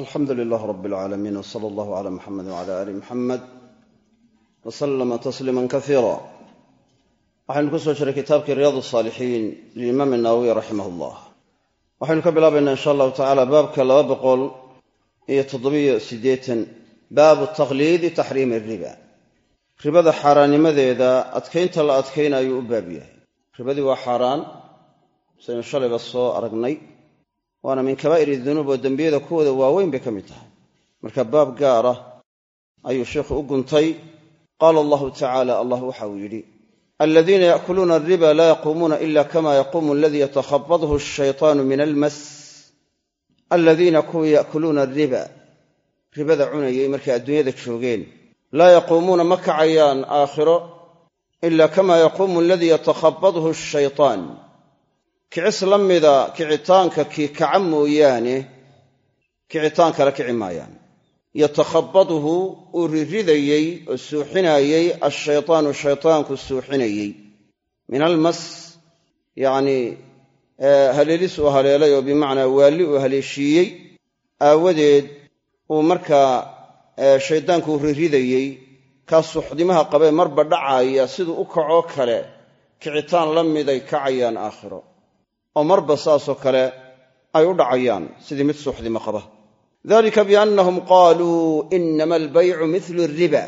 alxamdu lilah rab اlcaalamiin wsala allahu cala muxamedi wcala ali muxamed wslama tasliima kaiira waxaynu ku soo jiray kitaabkii riyaad saalixiin lilimaam nawowi raximah llah waxaynu ka bilaabaynaa insha allahu tacala baabka laba boqol iyo toddobiyo siddeetan baabu taqliidi taxriimi riba. Ribada xaaraannimadeeda adkaynta la adkaynaayuu u baab yahay. Ribadii waa xaaraan saynu shalayba soo aragnay waana min kabaa'ir dunuub oo dembiyada kuwooda waaweyn bay ka mid tahay. Marka baab gaara ayuu sheikhu u guntay. Qaala allahu tacaala allah waxa uu yidhi aladiina yaakuluuna alriba laa yaquumuuna ila kama yaquumu aladii yatakhabadhu ashaytaanu min almas. Aladiina kuwii yaakuluuna alriba ribada cunayay markay adduunyada joogeen. Laa yaquumuuna ma kacayaan aakhiro ila kama yaquumu aladii yatakhabadhu ashaytaan kicis la mida kicitaanka kii kaca mooyaane kicitaan kale kici maayaan. Yatakhabaduhu uu riridayey oo suuxinayey ashaytaanu shaytaanku suuxinayey. Min almas yacnii haleelis uu haleelay oo bimacnaa waalli uu haleeshiiyey aawadeed uu markaa shaydaanku riridayey kaa suuxdimaha qabee marba dhacaaya siduu u kacoo kale kicitaan la miday kacayaan aakhiro oo marba saasoo kale ay u dhacayaan sidii mid suuxdimo qaba. Dalika biannahum qaaluu inama albaycu milu riba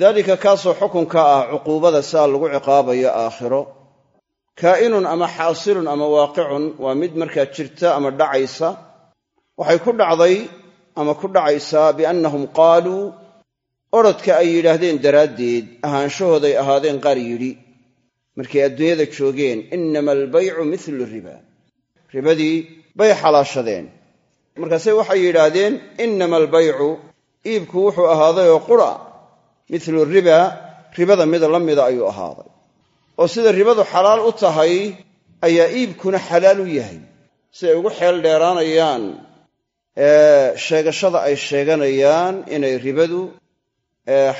daalika kaasoo xukunka ah cuquubada sidaa lagu ciqaabayo aakhiro. Kaa'inun ama xaasilun ama waaqicun waa mid markaa jirta ama dhacaysa. Waxay ku dhacday ama ku dhacaysaa biannahum qaaluu orodka ay yidhaahdeen daraaddeed ahaanshahooday ahaadeen qaar yidhi markay adduunyada joogeen inama albaycu milu riba. Ribadii bay xalaashadeen. Markaase waxay yidhaahdeen inama albaycu iibku wuxuu ahaaday oo qura milu riba ribada mid la mida ayuu ahaaday. Oo sida ribadu xalaal u tahay ayaa iibkuna xalaal u yahay. Siday ugu xeel dheeraanayaan sheegashada ay sheeganayaan inay ribadu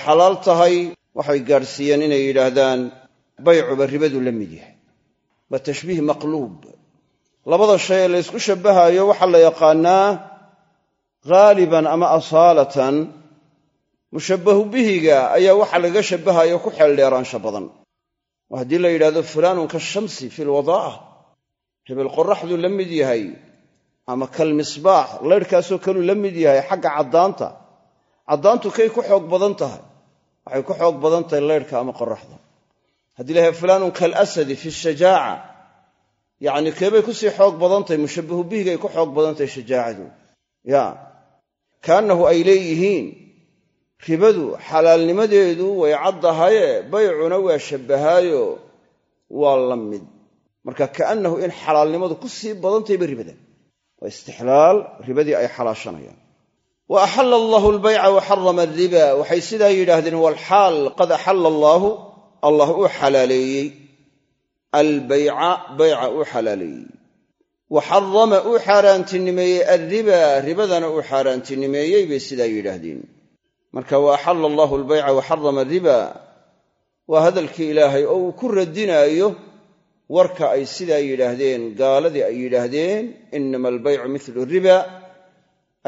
xalaal tahay waxay gaadhsiiyeen inay yidhaahdaan baycuba ribadu la mid yahay. Waa tashbiih maqluub. Labada shay ee la ysku shabbahaayo waxaa la yaqaannaa haaliban ama asaalatan mushabbahu bihiga ayaa waxa lagaga shabbahayo ku xeeldheeraansha badan. Oo haddii la yidhahdo fulaanun kashamsi fi lwadaa'a hebel qoraxduu la mid yahay ama kalmisbaax laydhkaasoo kaluu la mid yahay xagga caddaanta. Caddaantu kay ku xoog badan tahay. Waxay ku xoog badan tahay laydhka ama qoraxda haddii lahay fulaanun kalasadi fi shajaaca yacni keebay ku sii xoog badan tahay mushabbahu bihigay ku xoog badan tahay shajaacadu. Ya. Kaannahu ay leeyihiin ribadu xalaalnimadeedu way caddahaye baycuna waa shabbahaayo waa la mid. Marka kaannahu in xalaalnimadu ku sii badan tahayba ribada. Waa istixlaal ribadii ay xalaashanayaan. Wa axalla allahu albayca wa xarama alriba waxay sidaa yidhaahdeen walxaal qad allaahu allah uu xalaaleeyey. Albayca bayca uu xalaaleeyey. Wa xarama uu xaaraantinimeeyey. Alriba ribadana uu xaaraantinimeeyey bay sidaa yidhaahdeen. Marka wa axalla allahu albayca wa xarama alriba waa hadalkii ilaahay oo uu ku radinaayo warka ay sidaa yidhaahdeen gaaladii ay yidhaahdeen inama albaycu milu riba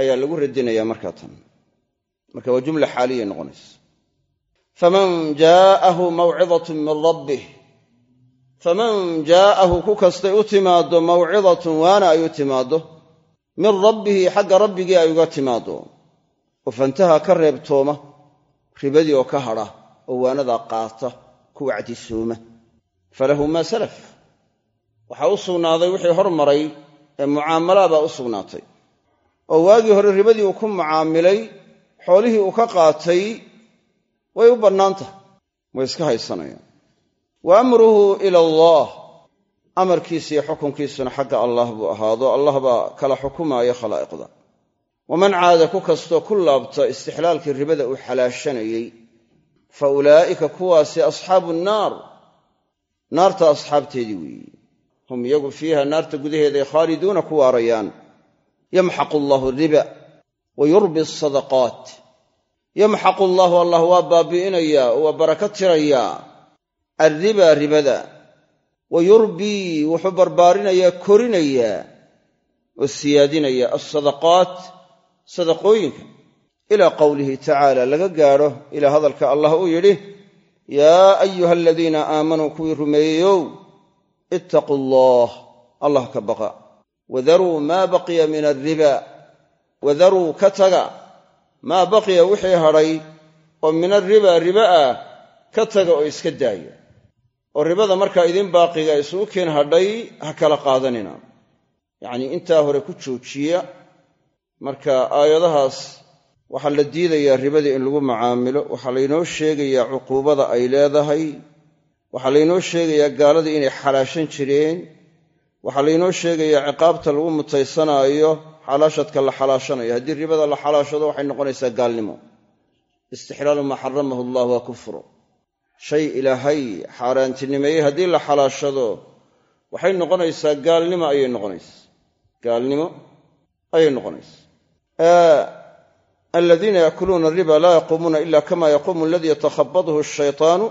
ayaa lagu radinayaa markaa tan. Marka waa jumla xaaliyay noqonaysa faman jaa'ahu mawcidatun min rabbih faman jaa'ahu ku kastay u timaaddo mawcidatun waana ay u timaaddo min rabbihi xagga rabbigii ay uga timaaddo oo fantaha ka reebtooma ribadii oo ka hadha oo waanadaa qaata ku wacdisooma falahu maa salaf waxaa u sugnaaday wixii hormaray ee mucaamalaha baa u sugnaatay oo waagii hore ribadii uu ku mucaamilay xoolihii uu ka qaatay way u bannaan way iska haysanayaan. Wa amruhu ila allah amarkiisa iyo xukunkiisuna xagga allah buu ahaado. Allah baa kala xukumaaya khalaa'iqda. Waman caada ku kastoo ku laabta istixlaalkii ribada uu xalaashanayey fa ulaa'ika kuwaasi asxaabu nnaar naarta asxaabteedii weeye hum iyagu fiiha naarta gudaheeday khaaliduuna ku waarayaan. Yamxaqu allahu riba wa yurbi asadaqaat yamxaqu allaahu allah waa baabi'inayaa oo waa baraka tirayaa alriba ribada. Wa yurbii wuxuu barbaarinayaa korinayaa oo siyaadinaya alsadaqaat sadaqooyinka. Ilaa qowlihi tacaala laga gaadho. Ilaa hadalka allah uu yidhi yaa ayuha aladiina aamanuu kuwii rumeeyeyow ittaquu allah allah ka baqa. Wadaruu maa baqiya min alriba wadaruu ka taga maa baqiya wixii hadhay oo min alriba riba ah ka taga oo iska daaya oo ribada markaa idin baaqiga isugu keen hadhay ha kala qaadanina. Yacnii intaa hore ku joojiya marka aayadahaas waxaa la diidayaa ribadii in lagu macaamilo waxaa laynoo sheegayaa cuquubada ay leedahay waxaa laynoo sheegayaa gaaladii inay xalaashan jireen waxaa laynoo sheegayaa ciqaabta lagu mutaysanaayo xalaashadka la xalaashanayo haddii ribada la xalaashado waxay noqonaysaa gaalnimo. Istixlaalu maa xaramahu allah waa kufru. Shay ilaahay xaaraantinimeeyey haddii la xalaashado waxay noqonaysaa gaalnimo ayay noqonaysaa. Gaalnimo ayay noqonaysaa. Aladiina yaakuluuna ariba laa yaquumuuna ila kama yaquumu aladii yatakhabadhu ashaytaanu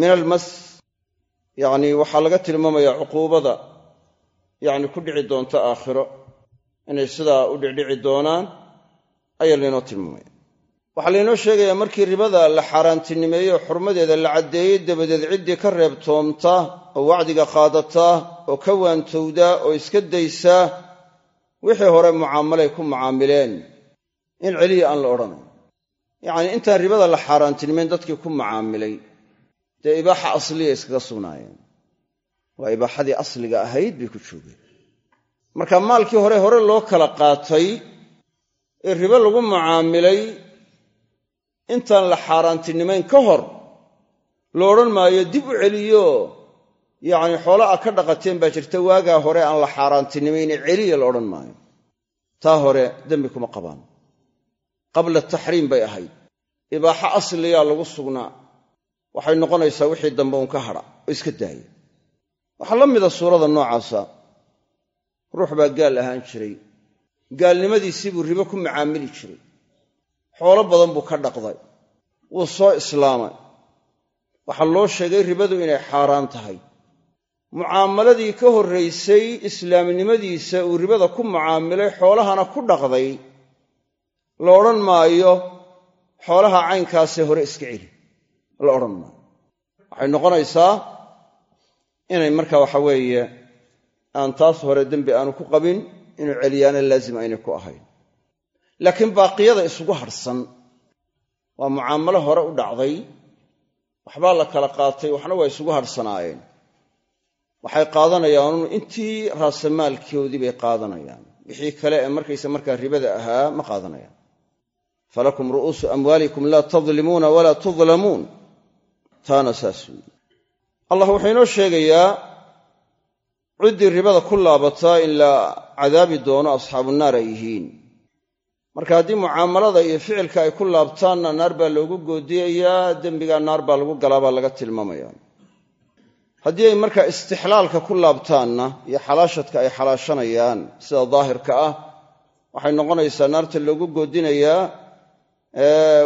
min almas. Yacni waxaa laga tilmaamayaa cuquubada. Yacni ku dhici doonta aakhiro inay sidaa u dhicdhici doonaan ayaa laynoo tilmaamaya. Waxaa laynoo sheegayaa markii ribada la xaaraantinimeeyo xurmadeeda la caddeeyey dabadeed ciddii ka reebtoomta oo wacdiga qaadata oo ka waantowda oo iska daysa wixii hore mucaamalay ku mucaamileen. In celiya aan la odhanayn. Yacnii intaan ribada la xaaraantinimayn dadkii ku mucaamilay. Dee ibaaxa asliya iskaga sugnaayeen. Waa ibaaxadii asliga ahayd bay ku joogeen marka maalkii hore hore loo kala qaatay ee ribo lagu mucaamilay intaan la xaaraantinimayn ka hor lo odhan maayo dib u celiyo yacni xoola a ka dhaqateen baa jirta waagaa hore aan la xaaraantinimayne celiya la odhan maayo. Taa hore dembi kuma qabaan. Qabla taxriim bay ahayd. Ibaaxo asliyaa lagu sugnaa. Waxay noqonaysaa wixii dambe uun ka hadha oo iska daaya waxaa la mida suurada noocaasa ruux baa gaal ahaan jiray. Gaalnimadiisii buu ribo ku macaamili jiray. Xoolo badan buu ka dhaqday. Wuu soo islaamay. Waxaa loo sheegay ribadu inay xaaraan tahay. Mucaamaladii ka horraysay islaamnimadiisa uu ribada ku mucaamilay xoolahana ku dhaqday. La odhan maayo xoolaha caynkaasee hore iska celi. La odhan maayo. Waxay noqonaysaa inay marka waxa weeye aan taas hore dembi aanu ku qabin inuu celiyaana laazim aynay ku ahayn. Laakiin baaqiyada isugu hadhsan waa mucaamalo hore u dhacday waxbaa la kala qaatay waxna waa isugu hadhsanaayeen waxay qaadanayaan intii raasamaalkoodii bay qaadanayaan. Wixii kale ee markaysa markaa ribada ahaa ma qaadanayaan. Falakum ru'uusu amwaalikum laa tadlimuuna walaa tudlamuun. Taana saas weyi allah wuxuu inoo sheegayaa ciddii ribada ku laabataa in la cadaabi doono asxaabu naar ay yihiin. Marka haddii mucaamalada iyo ficilka ay ku laabtaanna naar baa loogu goodiyayaa dembigaa naar baa lagu galaa baa laga tilmaamaya haddii ay markaa istixlaalka ku laabtaanna iyo xalaashadka ay xalaashanayaan sida daahirka ah waxay noqonaysaa naarta loogu goodinayaa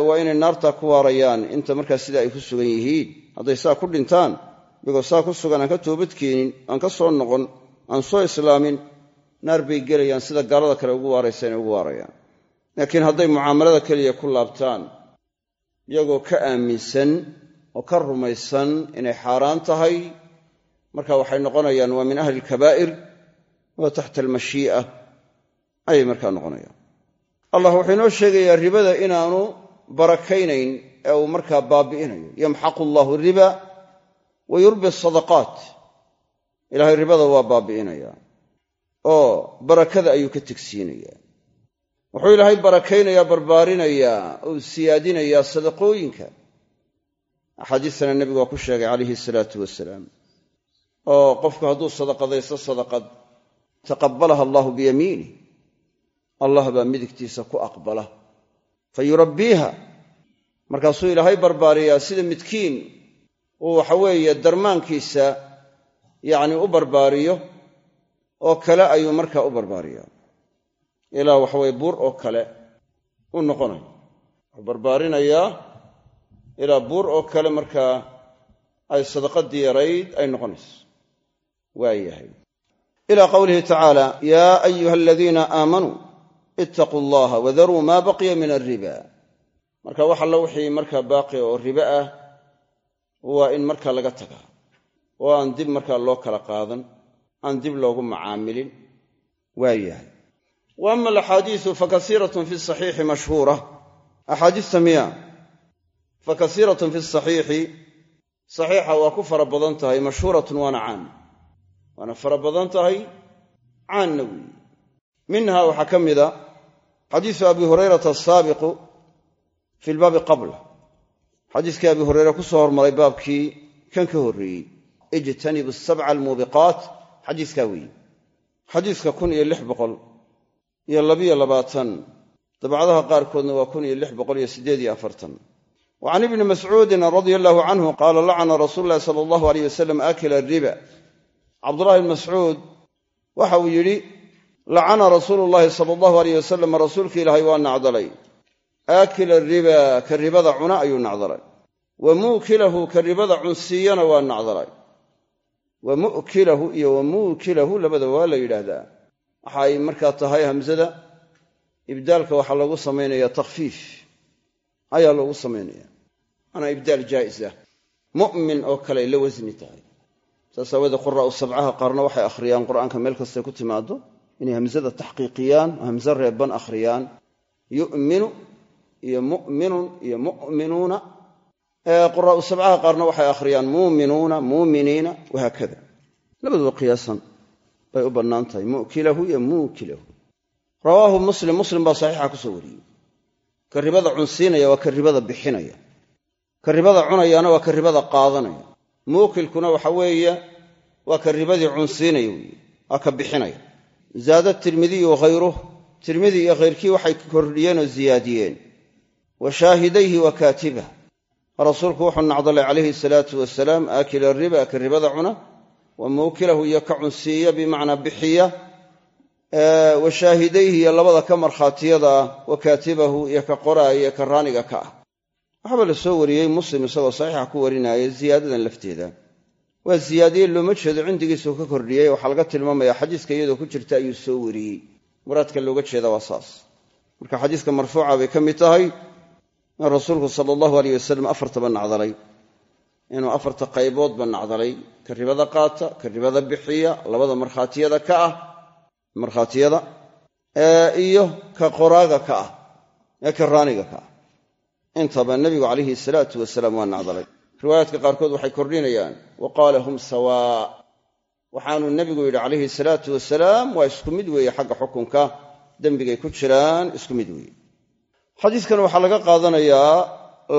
waa inay naartaa ku waarayaan. Inta markaa sida ay ku sugan yihiin hadday saa ku dhintaan iyagoo saa ku sugan aan ka toobadkeenin aan ka soo noqon aan soo islaamin naar bay gelayaan sida gaalada kale ugu waaraysa inay ugu waarayaan. Laakiin hadday mucaamalada keliya ku laabtaan iyagoo ka aaminsan oo ka rumaysan inay xaaraan tahay marka waxay noqonayaan waa min ahli ilkabaa'ir wa taxta almashii'a. Ayay markaa noqonayaan. Allah wuxuu inoo sheegayaa ribada inaanu barakaynayn ee uu markaa baabi'inayo. Yamxaqu allahu riba wa yurbi sadaqaat ilaahay ribada waa baabi'inayaa oo barakada ayuu ka tegsiinayaa wuxuu ilaahay barakaynayaa barbaarinayaa ou siyaadinayaa sadaqooyinka axaadiistana nebigu waa ku sheegay calayhi salaatu wasalaam oo qofku hadduu sadaqadaysto sadaqad taqabbalaha allahu biyamiinih allah baa midigtiisa ku aqbala fa yurabbiiha markaasuu ilaahay barbaariyaa sida midkiin uu waxaweeye darmaankiisa yacni u barbaariyo oo kale ayuu markaa u barbaariyaa. Ilaa waxaweye buur oo kale u noqonayo wuxuu barbaarinayaa ilaa buur oo kale markaa ay sadaqadii yarayd ay noqonayso waa yahay. Ilaa qowlihi tacaala yaa ayuha aladiina aamanuu ittaquu allaha wadaruu maa baqiya min alriba marka wax alla wixii markaa baaqi oo ribe ah waa in markaa laga tagaa oo aan dib markaa loo kala qaadan aan dib loogu macaamilin waa yahay. Wa ama alaxaadiisu fakasiiratun fi saxiixi mashhuura. Axaadiista miya? Fakasiiratun fi saxiixi saxiixa waa ku fara badan tahay mashhuuratun waana caan. Waana fara badan tahay caanna weeye. Minha waxaa ka mida xadiisu abi hurayrata asaabiqu fi lbaabi qabla xadiiskii abi hureyre ku soo hormaray baabkii kan ka horreeyey ijtanibu sabca almuubiqaat xadiiskaa weeye xadiiska kun iyo lix boqol iyo labiyo labaatan dabcadaha qaarkoodna waa kun iyo lix boqol iyo siddeed iyo afartan. Wa can ibni mascuudin radia allahu canhu qaala lacana rasuulu llahi sala allahu aleyh wasalam aakila riba. Cabdullahi bn mascuud waxa uu yidhi lacana rasuulu llahi sala allahu aleyh wasalam rasuulka ilaahay waa nacdalay aakila riba ka ribada cuna ayuu nacdalay. Wa muukilahu ka ribada cunsiiyana waa nacdalay. Wa mu'kilahu iyo wa muukilahu labada waa la yidhaahdaa. Waxa ay markaa tahay hamsada ibdaalka waxaa lagu samaynaya takhfiif. Ayaa loogu samaynaya maanaa ibdaal jaa'is ah. Mu'min oo kale la wasni tahay. Saas aawoodee quraa'u sabcaha qaarna waxay akhriyaan qur'aanka meel kastay ku timaado inay hamsada taxqiiqiyaan oo reeban akhriyaan iyo mu'minun iyo mu'minuuna. Quraa'u sabcaha qaarna waxay akhriyaan muuminuuna muuminiina wahaakada. Labaduba qiyaasan bay u bannaan tahay mu'kilahu iyo muukilahu rawaahu muslim muslim baa saxiixa ku soo wariyey. Ka ribada cunsiinaya waa ka ribada bixinaya. Ka ribada cunayaana waa ka ribada qaadanaya. Muukilkuna waxa weeye waa ka ribadii cunsiinaya weeye waa ka bixinaya. Zaada tirmidiyu hayruh tirmidi iyo khayrkii waxay kordhiyeen oo ziyaadiyeen wa shaahidayhi wa kaatibah rasuulku wuxuu nacdalay calayhi salaatu wasalaam aakila riba ka ribada cuna wa muukilahu iyo ka cunsiiya bimacnaa bixiya wa shaahidayhi iyo labada ka markhaatiyada ah wa kaatibahu iyo ka qoraaya iyo ka raaniga ka ah. Waxaaba la soo wariyey muslim isagoo saxiixa ku warinaya ziyaadadan lafteeda. Waa ziyaadiye looma jeedo cindigiisuu ka kordhiyey waxaa laga tilmaamaya xadiiska iyadoo ku jirta ayuu soo wariyey. Muraadka looga jeeda waa saas. Marka xadiiska marfuuca bay ka mid tahay in rasuulku sala allahu aleyh wasalam afartaba nacdalay. Inuu afarta qayboodba nacdalay. Ka ribada qaata ka ribada bixiya labada markhaatiyada ka ah markhaatiyada iyo ka qoraaga ka ah ee ka raaniga ka ah. Intaba nebigu calayhi salaatu wasalaam waa nacdalay. Riwaayaadka qaarkood waxay kordhinayaan. Wa qaala hum sawaa waxaanuu nebigu yidhi calayhi salaatu wasalaam waa isku mid weeye xagga xukunka. Dembigay ku jiraan isku mid weeye xadiidkan waxaa laga qaadanayaa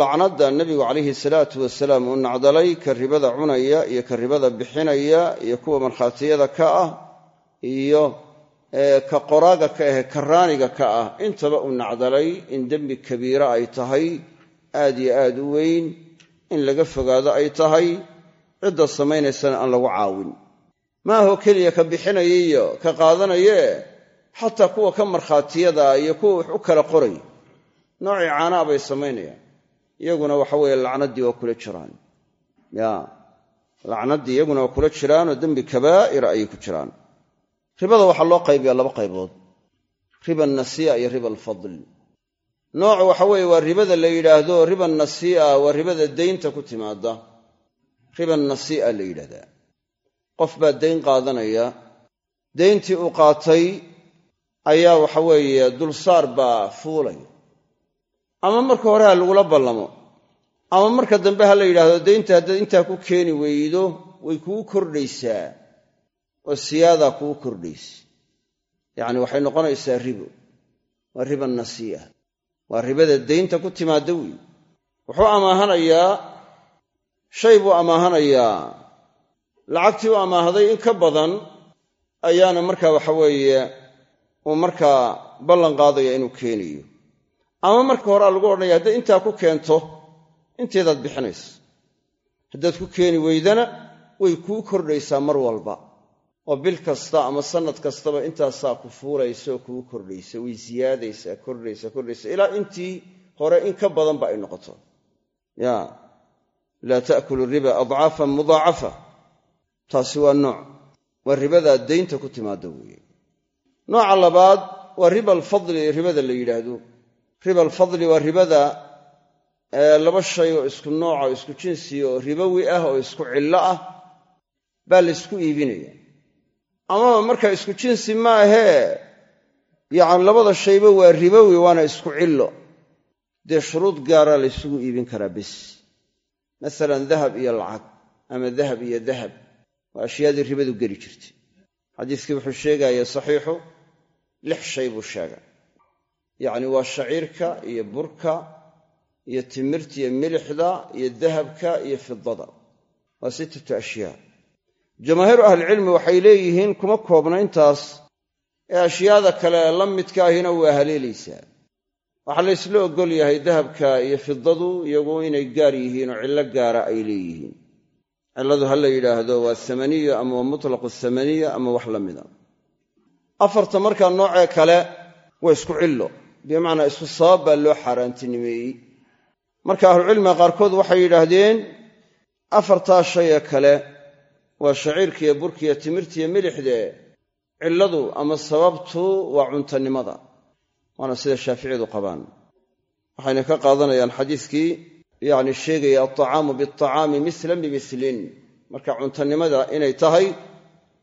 lacnadda nebigu calayhi salaatu wasalaam uu nacdalay ka ribada cunaya iyo ka ribada bixinaya iyo kuwa markhaatiyada ka ah iyo ka qoraaga ka ahe ka raaniga ka ah. Intaba uu nacdalay in dembi kabiira ay tahay aad iyo aad u weyn in laga fogaado ay tahay cidda samaynaysana aan lagu caawin. Maaho keliya ka bixinaya iyo ka qaadanayee xataa kuwa ka markhaatiyada iyo kuwa wax u kala qoray noocii caanaa bay samaynayaan. Iyaguna waxa weeye lacnaddii waa kula jiraan. Ya lacnaddii iyaguna waa kula jiraanoo dembi kabaa'ira ayay ku jiraan. Ribada waxaa loo qaybiyaa laba qaybood. Riba nasii'a iyo riba alfadl nooc waxa weeye waa ribada la yidhaahdo riba nasii'a waa ribada daynta ku timaada riba nasii'a la yidhahdaa. Qof baa dayn qaadanaya dayntii uu qaatay ayaa waxa weeye dulsaar baa fuulaya ama marka hore ha lagula ballamo. Ama marka dambe ha la yidhaahdo daynta haddaad intaa ku keeni weydo way kugu kordhaysaa. Oo siyaadaa kugu kordhaysa. Yacni waxay noqonaysaa ribo. Waa riba nasii'a waa ribada daynta ku timaadda weyi wuxuu amaahanayaa shay buu amaahanayaa. Lacagtii u amaahday in ka badan ayaana markaa waxa weeye uu markaa ballan qaadaya inuu keenayo ama marka horea lagu odhanaya haddaad intaa ku keento inteedaad bixinaysa. Haddaad ku keeni weydana way kuu kordhaysaa mar walba. Oo bil kasta ama sannad kastaba intaasaa ku fuulaysa oo kugu kordhaysa way siyaadaysaa kordhaysa kordhaysa ilaa intii hore in ka badanba ay noqoto. Ya laa ta'kulu riba adcaafan mudaacafa. Taasi waa nooc. Waa ribadaa daynta ku timaada weeye. Nooca labaad waa riba alfadli ribada la yidhaahdo riba alfadli waa ribada laba shay oo isku nooca oo isku jinsiya oo ribowi ah oo isku cillo ah baa la ysku iibinaya. Amaba markaa isku jinsi ma ahee yacni labada shayba waa ribowi waana isku cillo. Dee shuruud gaaraa la ysugu iibin karaa bes. Masalan dahab iyo lacag ama dahab iyo dahab waa ashyaadii ribadu geli jirtay. Xadiiskii wuxuu sheegaya saxiixu lix shay buu sheegay yacni waa shaciirka iyo burka iyo timirta iyo milixda iyo dahabka iyo fidada waa sittatu ashyaa. Jamaahiiru ahlicilmi waxay leeyihiin kuma koobna intaas. Ee ashyaada kale la midka ahina waa haleelaysaa. Waxaa la ysla oggol yahay dahabka iyo fidadu iyagu inay gaar yihiin oo cillo gaara ay leeyihiin. Cilladu ha la yidhaahdo waa samaniya ama waa mutlaqu samaniya ama wax la mida. Afarta markaa noocee kale waa isku cillo bimacnaa isku sabab baa loo xaaraantinimeeyey marka ahlucilmiga qaarkood waxay yidhaahdeen afartaa shayee kale waa shaciirkiiyo burkiiyo timirtiiyo milixdee cilladu ama sababtu waa cuntanimada waana sida shaaficiyadu qabaan. Waxayna ka qaadanayaan xadiiskii yacni sheegaya altacaamu bialtacaami mislan bimislin. Marka cuntanimada inay tahay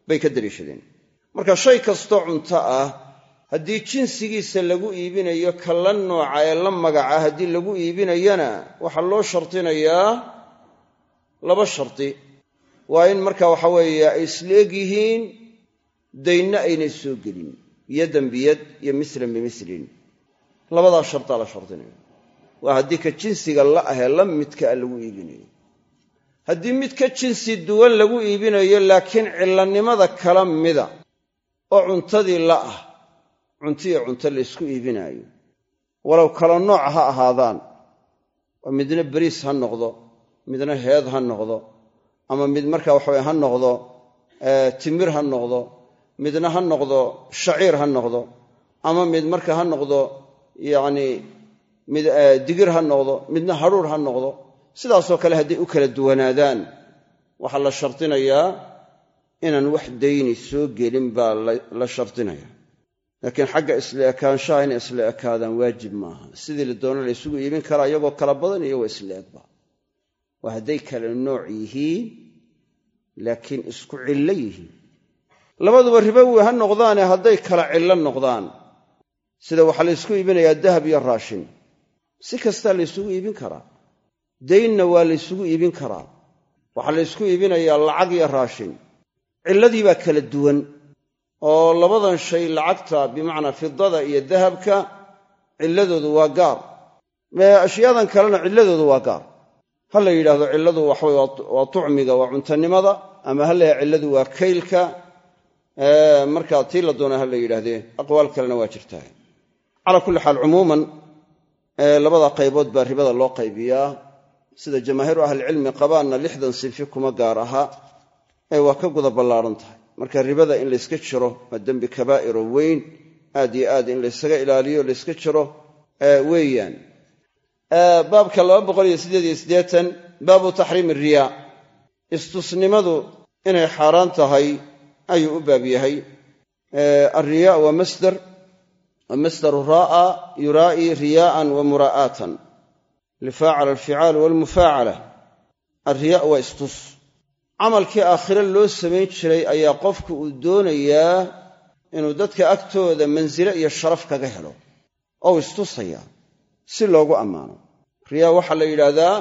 bay ka daliishadeen marka shay kastoo cunto ah haddii jinsigiisa lagu iibinayo ka la nooca ee la magaca haddii lagu iibinayana waxaa loo shardinayaa laba shardi waa in marka waxa weeye ay isla eg daynna aynay soo gelin yadan biyad iyo mislan bimislin labadaa shardaa la shardinaya waa haddii ka jinsiga la ahee la midkaa lagu iibinayo. Haddii mid ka jinsi duwan lagu iibinayo laakiin cillanimada kala mida oo cuntadii la ah cuntiyo cunto laysku iibinaayo. Walow kala nooc ha ahaadaan oo midna beriis ha noqdo midna heed ha noqdo ama mid marka waxaweye ha noqdo timir ha noqdo midna ha noqdo shaciir ha noqdo ama mid marka ha noqdo yacni mid digir ha noqdo midna hadhuur ha noqdo sidaasoo kale hadday u kala duwanaadaan waxaa la shardinayaa inaan wax dayni soo gelin baa la shardinaya laakiin xagga isla ekaanshaha inay isla ekaadaan waajib maaha. Sidii la doono la ysugu iibin karaa iyagoo kala badan iyagoo isla egba. Waa hadday kala nooc yihiin laakiin isku cillo yihiin. Labaduba ribowi ha noqdaane hadday kala cillo noqdaan. Sida waxaa la ysku iibinayaa dahab iyo raashin. Si kastaa la ysugu iibin karaa. Daynna waa la ysugu iibin karaa. Waxaa la ysku iibinayaa lacag iyo raashin. Cilladii baa kala duwan oo labadan shay lacagta bimacnaa fidada iyo dahabka cilladoodu waa gaar. Ashyaadan kalena cilladoodu waa gaar. Ha la yidhaahdo cilladu waxaweye waa tucmiga waa cuntanimada ama ha layaha cilladu waa kaylka marka tii la doona ha la yidhaahdee aqwaal kalena waa jirtaa calaa kulli xaal cumuuman labada qaybood baa ribada loo qaybiyaa. Sida jamaahiiru ahlicilmi qabaanna lixdan sifi kuma gaar aha. Ee waa ka guda ballaaran tahay marka ribada in layska jiro waa dembi kabaa'iro weyn aad iyo aad in laysaga ilaaliyo layska jiro weeyaan. Baabka baabu taxriimi riyaa istusnimadu inay xaaraan tahay ayuu u baab yahay. Alriyaa waa masdar wa masdaru raa'a yuraa'i riyaa'an wa muraa'aatan lifaacala alficaal walmufaacala camalkii aakhire loo samayn jiray ayaa qofku uu doonayaa inuu dadka agtooda mansile iyo sharaf kaga helo ou istusayaa si loogu ammaano. Riyaa waxaa la yidhaahdaa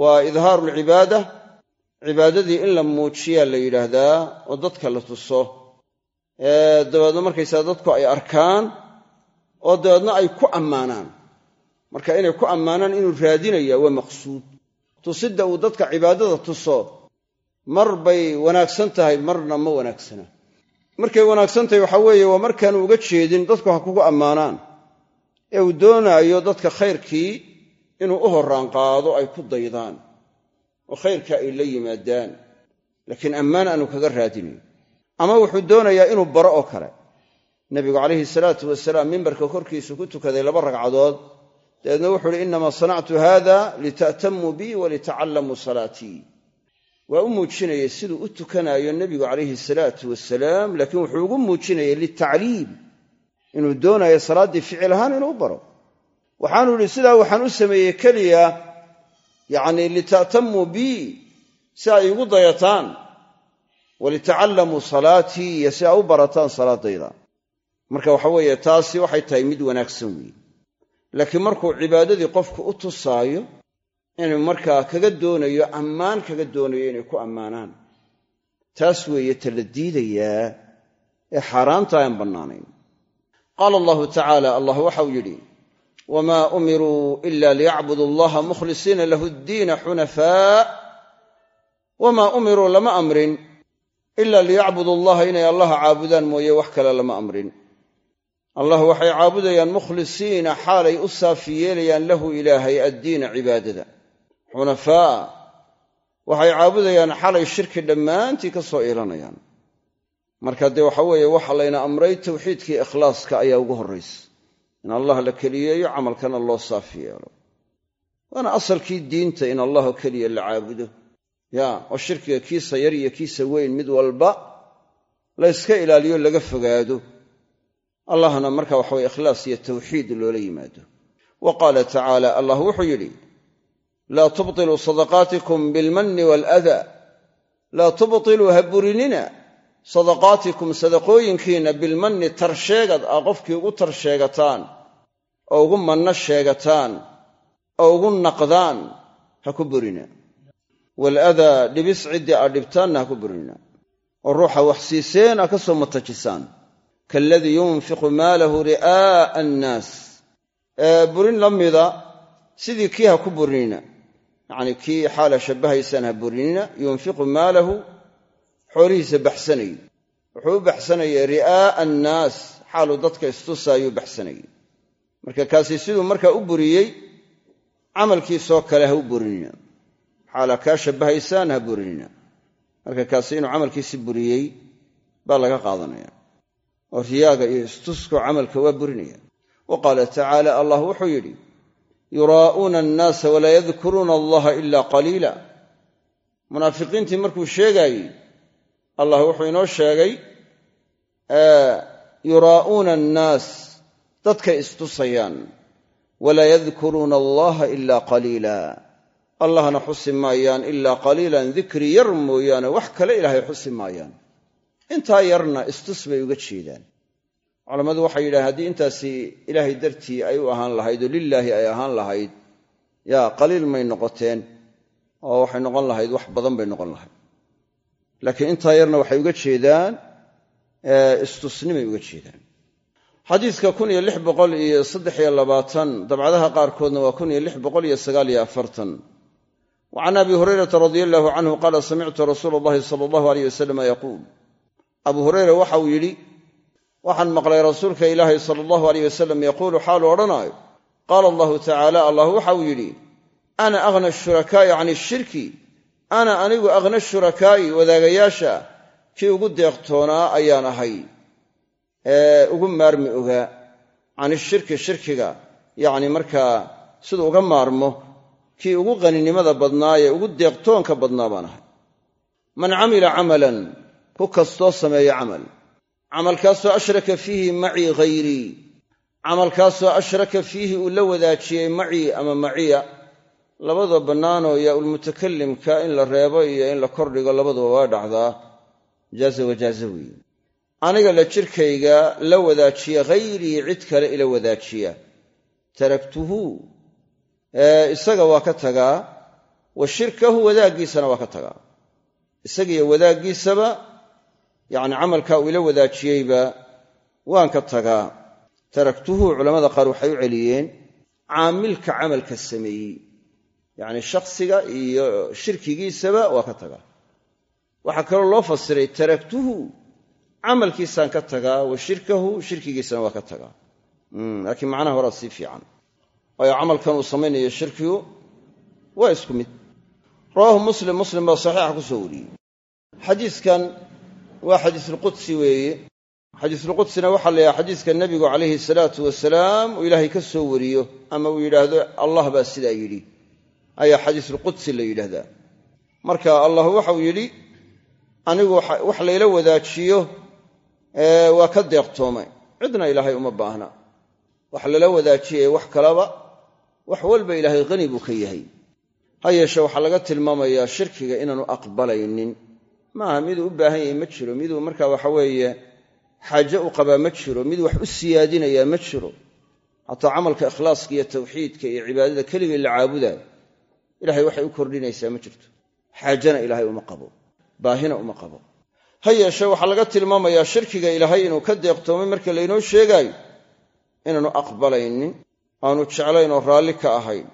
waa idhaaru alcibaada cibaadadii in la muujiyaa la yidhaahdaa oo dadka la tuso. Dabeedna markaysaa dadku ay arkaan oo dabeedna ay ku ammaanaan. Marka inay ku ammaanaan inuu raadinaya waa maqsuud. Tusidda uu dadka cibaadada tuso mar bay wanaagsan tahay marna ma wanaagsana. Markay wanaagsan tahay waxaa weeye waa markaanu uga jeedin dadku ha kugu ammaanaan. Ee uu doonaayo dadka khayrkii inuu u horraan qaado ay ku daydaan. Oo khayrka ay la yimaadaan. Laakiin ammaan aanu kaga raadinayn ama wuxuu doonayaa inuu baro oo kale. Nebigu calayhi salaatu wasalaam mimbarka korkiisu ku tukaday laba ragcadood. Dabeedna wuxuu uhi innamaa sanactu haada lita'tamuu bii walitacallamuu salaatii waa u muujinayay siduu u tukanaayo nebigu calayhi salaatu wasalaam laakiin wuxuu ugu muujinayay litacliim inuu doonayo salaaddii ficil ahaan inuu baro. Waxaanu idhi sidaa waxaan u sameeyey keliya yacni lita'tamuu bii si ay igu dayataan walitacallamuu salaatii iyo si ay u barataan salaadayda. Marka waxa weeye taasi waxay tahay mid wanaagsan weeye. Laakiin markuu cibaadadii qofku u tusaayo inuu markaa kaga doonayo ammaan kaga doonayo inay ku ammaanaan. Taas weeye ta la diidayaa ee xaaraanta aan bannaanayn. Qaala allahu tacaala allah waxau yidhi wamaa umiruu ila liyacbudu allaha mukhlisiina lahu ddiina xunafaa. Wamaa umiruu lama amrin ila liyacbudu allaha inay allaha caabudaan mooye wax kale lama amrin. Allah waxay caabudayaan mukhlisiina xaalay u saafi yeelayaan lahu ilaahay addiina cibaadada xunafaa waxay caabudayaan xalay shirki dhammaantii ka soo iilanayaan. Marka dee waxa weeye waxa layna amray tawxiidkii ikhlaaska ayaa ugu horraysa in allah la keliyeeyo camalkana loo saafi yeelo. Waana asalkii diinta in allaho keliya la caabudo. Ya oo shirkiga kiisa yar iyo kiisa weyn mid walba la yska ilaaliyo laga fogaado. Allahna marka waxaweye ikhlaas iyo tawxiid loola yimaado. Wa qaala tacaala allah wuxuu yidhi laa tubtiluu sadaqaatikum bilmanni waaladaa laa tubtiluu ha burinina. Sadaqaatikum sadaqooyinkiinna bilmanni tarsheegad ah qofkii ugu tarsheegataan oo ugu manno sheegataan oo ugu naqdaan ha ku burina. Waaladaa dhibis ciddii aad dhibtaanna ha ku burinina. Oo ruuxa wax siiseen a ka soo matajisaan. Kaaladii yunfiqu maalahu ri'aa'a annaas. Burin la mida sidii kii ha ku burinina yacnii kii xaala shabbahaysaan ha burinina yunfiqu maalahu xoolihiisa baxsanayey. Wuxuu u baxsanayay ri'aa'a annaas xaaluu dadka istusaayuu baxsanayey. Marka kaasi siduu markaa u buriyey camalkiisoo kale ha u burinina. Xaala kaa shabbahaysaan ha burinina. Marka kaasi inuu camalkiisi buriyey baa laga qaadanaya. Oo riyaaga iyo istusku camalka waa burinaya. Wa qaala tacaala allah wuxuu yidhi yuraa'uuna annaasa walaa yadkuruuna allaha ila qaliila. Munaafiqiintii markuu sheegaayey allah wuxuu inoo sheegay yuraa'uuna annaas dadkay istusayaan. Walaa yadkuruuna allaha ila qaliila. Allahna xusi maayaan ilaa qaliilan dikri yar mooyaane wax kale ilaahay xusi maayaan. Intaa yarna istus bay uga jeedaan culammadu waxay yidhahen haddii intaasi ilaahay dartii ay u ahaan lahayd oo lilaahi ay ahaan lahayd yaa qaliil may noqoteen oo waxay noqon lahayd wax badan bay noqon lahayd. Laakiin intaa yarna waxay uga jeedaan istusnimay uga jeedaan. Xadiidka dabcadaha qaarkoodna waa wa can abi hurayrata radia allahu canhu qaala samictu rasuula allahi sala allahu aleyh wasalama yaquul abu hureyre waxauu yidhi waxaan maqlay rasuulka ilaahi sala allahu aleyh wasalam yaquulu xaalu odhanaayo. Qaala allahu tacaala allah waxauu yidhi ana aghna ashurakaa'i can ishirki ana anigu aghna shurakaa'i wadaagayaasha kii ugu deeqtoonaa ayaan ahay. Ee ugu maarmi ogaa can ishirki shirkiga yacni markaa siduu uga maarmo kii ugu qaninimada badnaa ee ugu deeqtoonka badnaa baan ahay. Man camila camalan ku kastoo sameeyo camal camalkaasoo ashraka fiihi macii hayrii camalkaasoo ashraka fiihi uu la wadaajiyey macii ama maciya. Labadoo bannaanoo yaa ulmutakalimka in la reebo iyo in la kordhigo labaduba waa dhacdaa. Jaaza wajaaza weeye aniga la jirkayga la wadaajiya hayrii cid kale ila wadaajiya. Taraktuhu isaga waa ka tagaa. Wa shirkahu wadaaggiisana waa ka tagaa. Isagiiyo yacni camalkaa uu ila wadaajiyeyba waan ka tagaa. Taraktuhu culamada qaar waxay u celiyeen caamilka camalka sameeyey. Yacni shakhsiga iyo shirkigiisaba waa ka tagaa. Waxaa kaloo loo fasiray taraktuhu camalkiisaan ka tagaa wa shirkahu shirkigiisana waa ka tagaa. Laakiin macnaha horaa sii fiican. Waayo camalkan uu samaynayo shirkigu waa isku mid. Rawaahu muslim muslim baa saxiixa ku soo waa xadiisulqudsi weeye. Xadiisulqudsina waxaa la yidhaha xadiiska nebigu calayhi salaatu wasalaam uu ilaahay ka soo wariyo ama uu yidhaahdo allah baa sidaa yidhi. Ayaa xadiisulqudsi la yidhaahdaa marka allah waxau yidhi anigu wax layla wadaajiyo waa ka deeqtoomay. Cidna ilaahay uma baahna. Wax lala wadaajiyaya wax kalaba wax walba ilaahay qani buu ka yahay. Ha yeeshe waxaa laga tilmaamayaa shirkiga inaanu aqbalaynin maaha miduu u baahan yahay ma jiro miduu marka waxa weeye xaaje u qabaa ma jiro mid wax u siyaadinayaa ma jiro. Xataa camalka ikhlaaska iyo tawxiidka iyo cibaadada keligii la caabudaayo ilahay waxay u kordhinaysaa ma jirto. Xaajana ilaahay uma qabo baahina uma qabo. Ha yeeshee waxaa laga tilmaamayaa shirkiga ilaahay inuu ka deeqtoomay marka laynoo sheegaayo inaanu aqbalaynin aanu jeclayn oo raalli ka ahayn.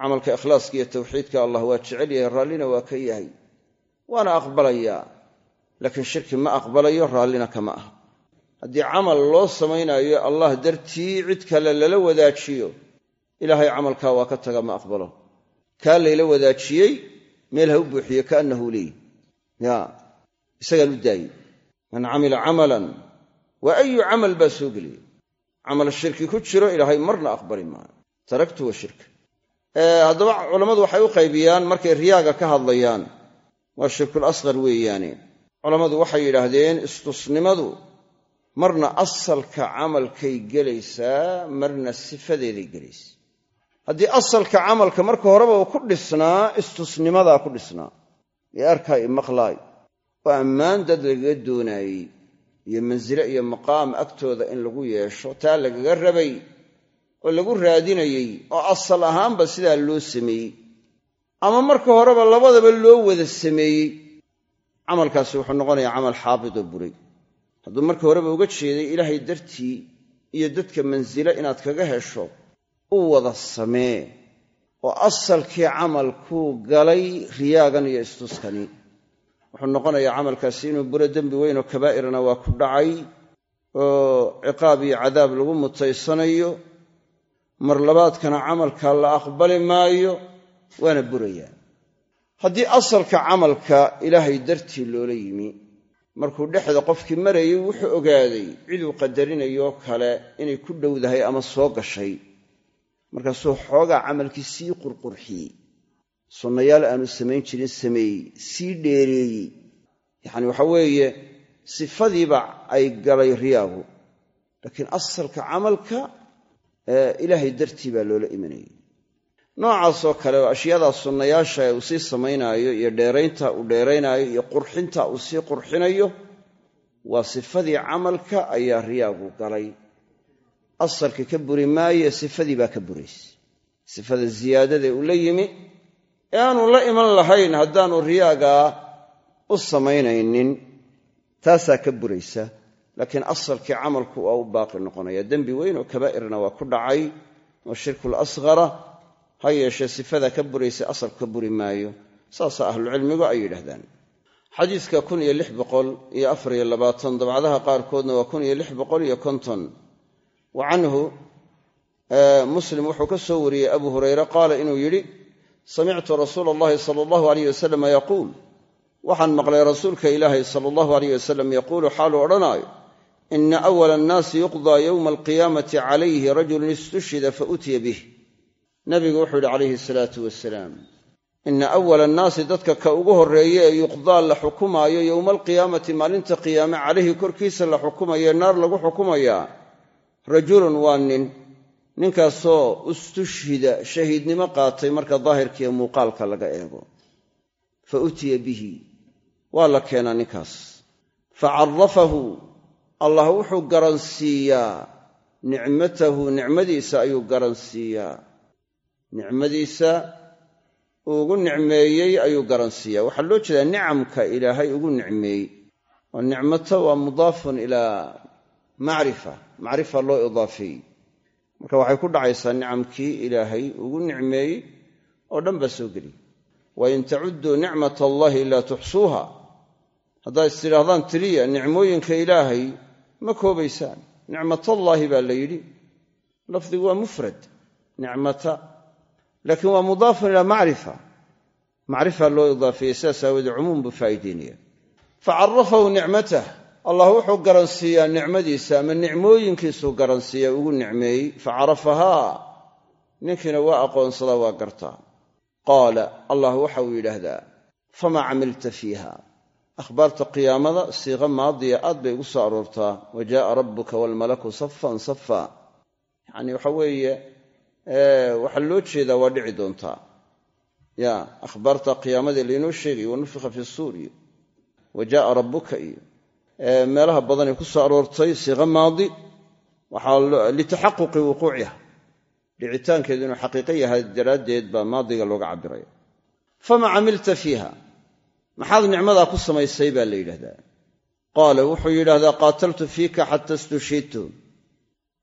Camalka ikhlaaska iyo tawxiidka allah waa jecel yahay raallina waa ka yahay waana aqbalayaa laakiin shirki ma aqbalayo raallina kama aha. Haddii camal loo samaynaayo allah dartii cid kale lala wadaajiyo ilaahay camalkaa waa ka taga ma aqbalo. Kaa layla wadaajiyey meel ha u buuxiyo kaannahu leey ya isagaan u daayey man camila camalan wa ayu camal baa soo geliyey camal shirki ku jiro ilaahay marna aqbali maayo. Taraktu wa shirka haddaba culammadu waxay u qaybiyaan markay riyaaga ka hadlayaan waa shirkul asqar weeyaane. Culammadu waxay yidhaahdeen istusnimadu marna asalka camalkay gelaysaa marna sifadeeday gelaysa haddii asalka camalka marka horeba uu ku dhisnaa istusnimadaa ku dhisnaa. Ee arkaa i maqlaay. Oo ammaan dad lagaga doonaayey iyo mansile iyo maqaam agtooda in lagu yeesho taa lagaga rabay oo lagu raadinayey oo asal ahaanba sidaa loo sameeyey ama marka horeba labadaba loo wada sameeyey camalkaasi wuxuu noqonayaa camal xaabid oo buray. Hadduu marka horeba uga jeeday ilaahay dartii iyo dadka mansile inaad kaga hesho u wada samee oo asalkii camalkuu galay riyaagan iyo istuskani. Wuxuu noqonayaa camalkaasi inuu buro dembi weyn oo kabaa'irna waa ku dhacay oo ciqaab iyo cadaab lagu mutaysanayo. Mar labaadkana camalka la aqbali maayo waana burayaa haddii asalka camalka ilaahay dartii loola yimi markuu dhexda qofkii marayay wuxuu ogaaday ciduu qadarinayooo kale inay ku dhowdahay ama soo gashay. Markaasuu xoogaa camalkii sii qurqurxiyey. Sunnayaal aanu samayn jirin sameeyey sii dheereeyey. Yacani waxa weeye sifadiiba ay galay riyaagu laakiin asalka camalka ilaahay dartii baa loola imanayay noocaasoo kale oo ashyadaa sunnayaasha uu sii samaynaayo iyo dheeraynta uu dheeraynaayo iyo qurxinta uu sii qurxinayo waa sifadii camalka ayaa riyaagu galay. Asalka ka buri maaye sifadii baa ka buraysa. Sifada ziyaadadae uu la yimi ee aanu la iman lahayn haddaanu riyaagaa u samaynaynin taasaa ka buraysa. Laakiin asalkii camalku waa u baaqi noqonaya dembi weyn oo kabaa'irna waa ku dhacay oo shirkul asghara ha yeeshee sifada ka buraysa asalku ka buri maayo saasaa ahlucilmigu ay yidhahdaan xadiiska kun iyo lix boqol iyo afariyo labaatan dabcadaha qaarkoodna waa kun iyo lix boqol iyo konton. Wa canhu muslim wuxuu ka soo wariyey abu hurayre qaala inuu yidhi samictu rasuula allahi sala allahu aleyh wasalam yaquul. Waxaan maqlay rasuulka ilaahay sala allahu aleyh wasalam yaquulu xaaluu odhanaayo ina awala annaasi yuqdaa yowma alqiyaamati calayhi rajulun istushhida fautiya bih nabigu wuxuu yidhi calayhi salaatu wasalaam ina awala annaasi dadka ka ugu horreeye ee yuqdaa la xukumaayo yowma alqiyaamati maalinta qiyaame calayhi korkiisa la xukumayo naar lagu xukumayaa rajulun waa nin. Ninkaasoo istushhida shahiidnimo qaatay marka daahirkiiyo muuqaalka laga eego. Fa utiya bihi waa la keenaa ninkaas. Fa carafahu allah wuxuu garansiiyaa nicmatahu nicmadiisa ayuu garansiiyaa nicmadiisa ugu nicmeeyey ayuu garansiiyaa waxaa loo jeedaa nicamka ilaahay ugu nicmeeyey. Oo nicmata waa mudaafun ilaa macrifa. Macrifa loo idaafeeyey marka waxay ku dhacaysaa nicamkii ilaahay ugu nicmeeyey oo dhan baa soo geliya wain tacudduu nicmat allaahi laa tuxsuuha. Haddaad istidhaahdaan tiriya nicmooyinka ilaahay ma koobaysaan. Nicmatallaahi baa la yidhi. Lafdigu waa mufrad. Nicmata laakiin waa mudaafun ilaa macrifa. Macrifa loo idaafeeyey sidaas aawoodee cumuum buu faa'iideynaya fa carafahu nicmatah allah wuxuu garansiiyaa nicmadiisa ama nicmooyinkiisuu garansiiyaa ugu nicmeeyey. Fa carafahaa ninkiina waa aqoonsadaa waa gartaa. Qaala allah waxa uu yidhaahdaa famaa camilta fiiha akhbaarta qiyaamada siiqo maadiya aad bay ugu soo aroortaa. Wa jaaa rabbuka waalmalaku safan safa waxaa loo jeedaa waa dhici doontaa. Ya akhbaarta qiyaamadii laynoo sheegayo wanufika fi suur iyo wa jaaa rabbuka iyo meelaha badanay ku soo aroortay siiqo maadi waxaa litaxaquqi wuquuciha. Dhicitaankeedu inuu xaqiiqo yahay daraaddeed baa maadiga looga cabiraya fama camilta fiiha? Maxaad nicmadaa ku samaysay baa la yidhahdaa qaala wuxuu yidhahdaa qaataltu fiika xata istushidtu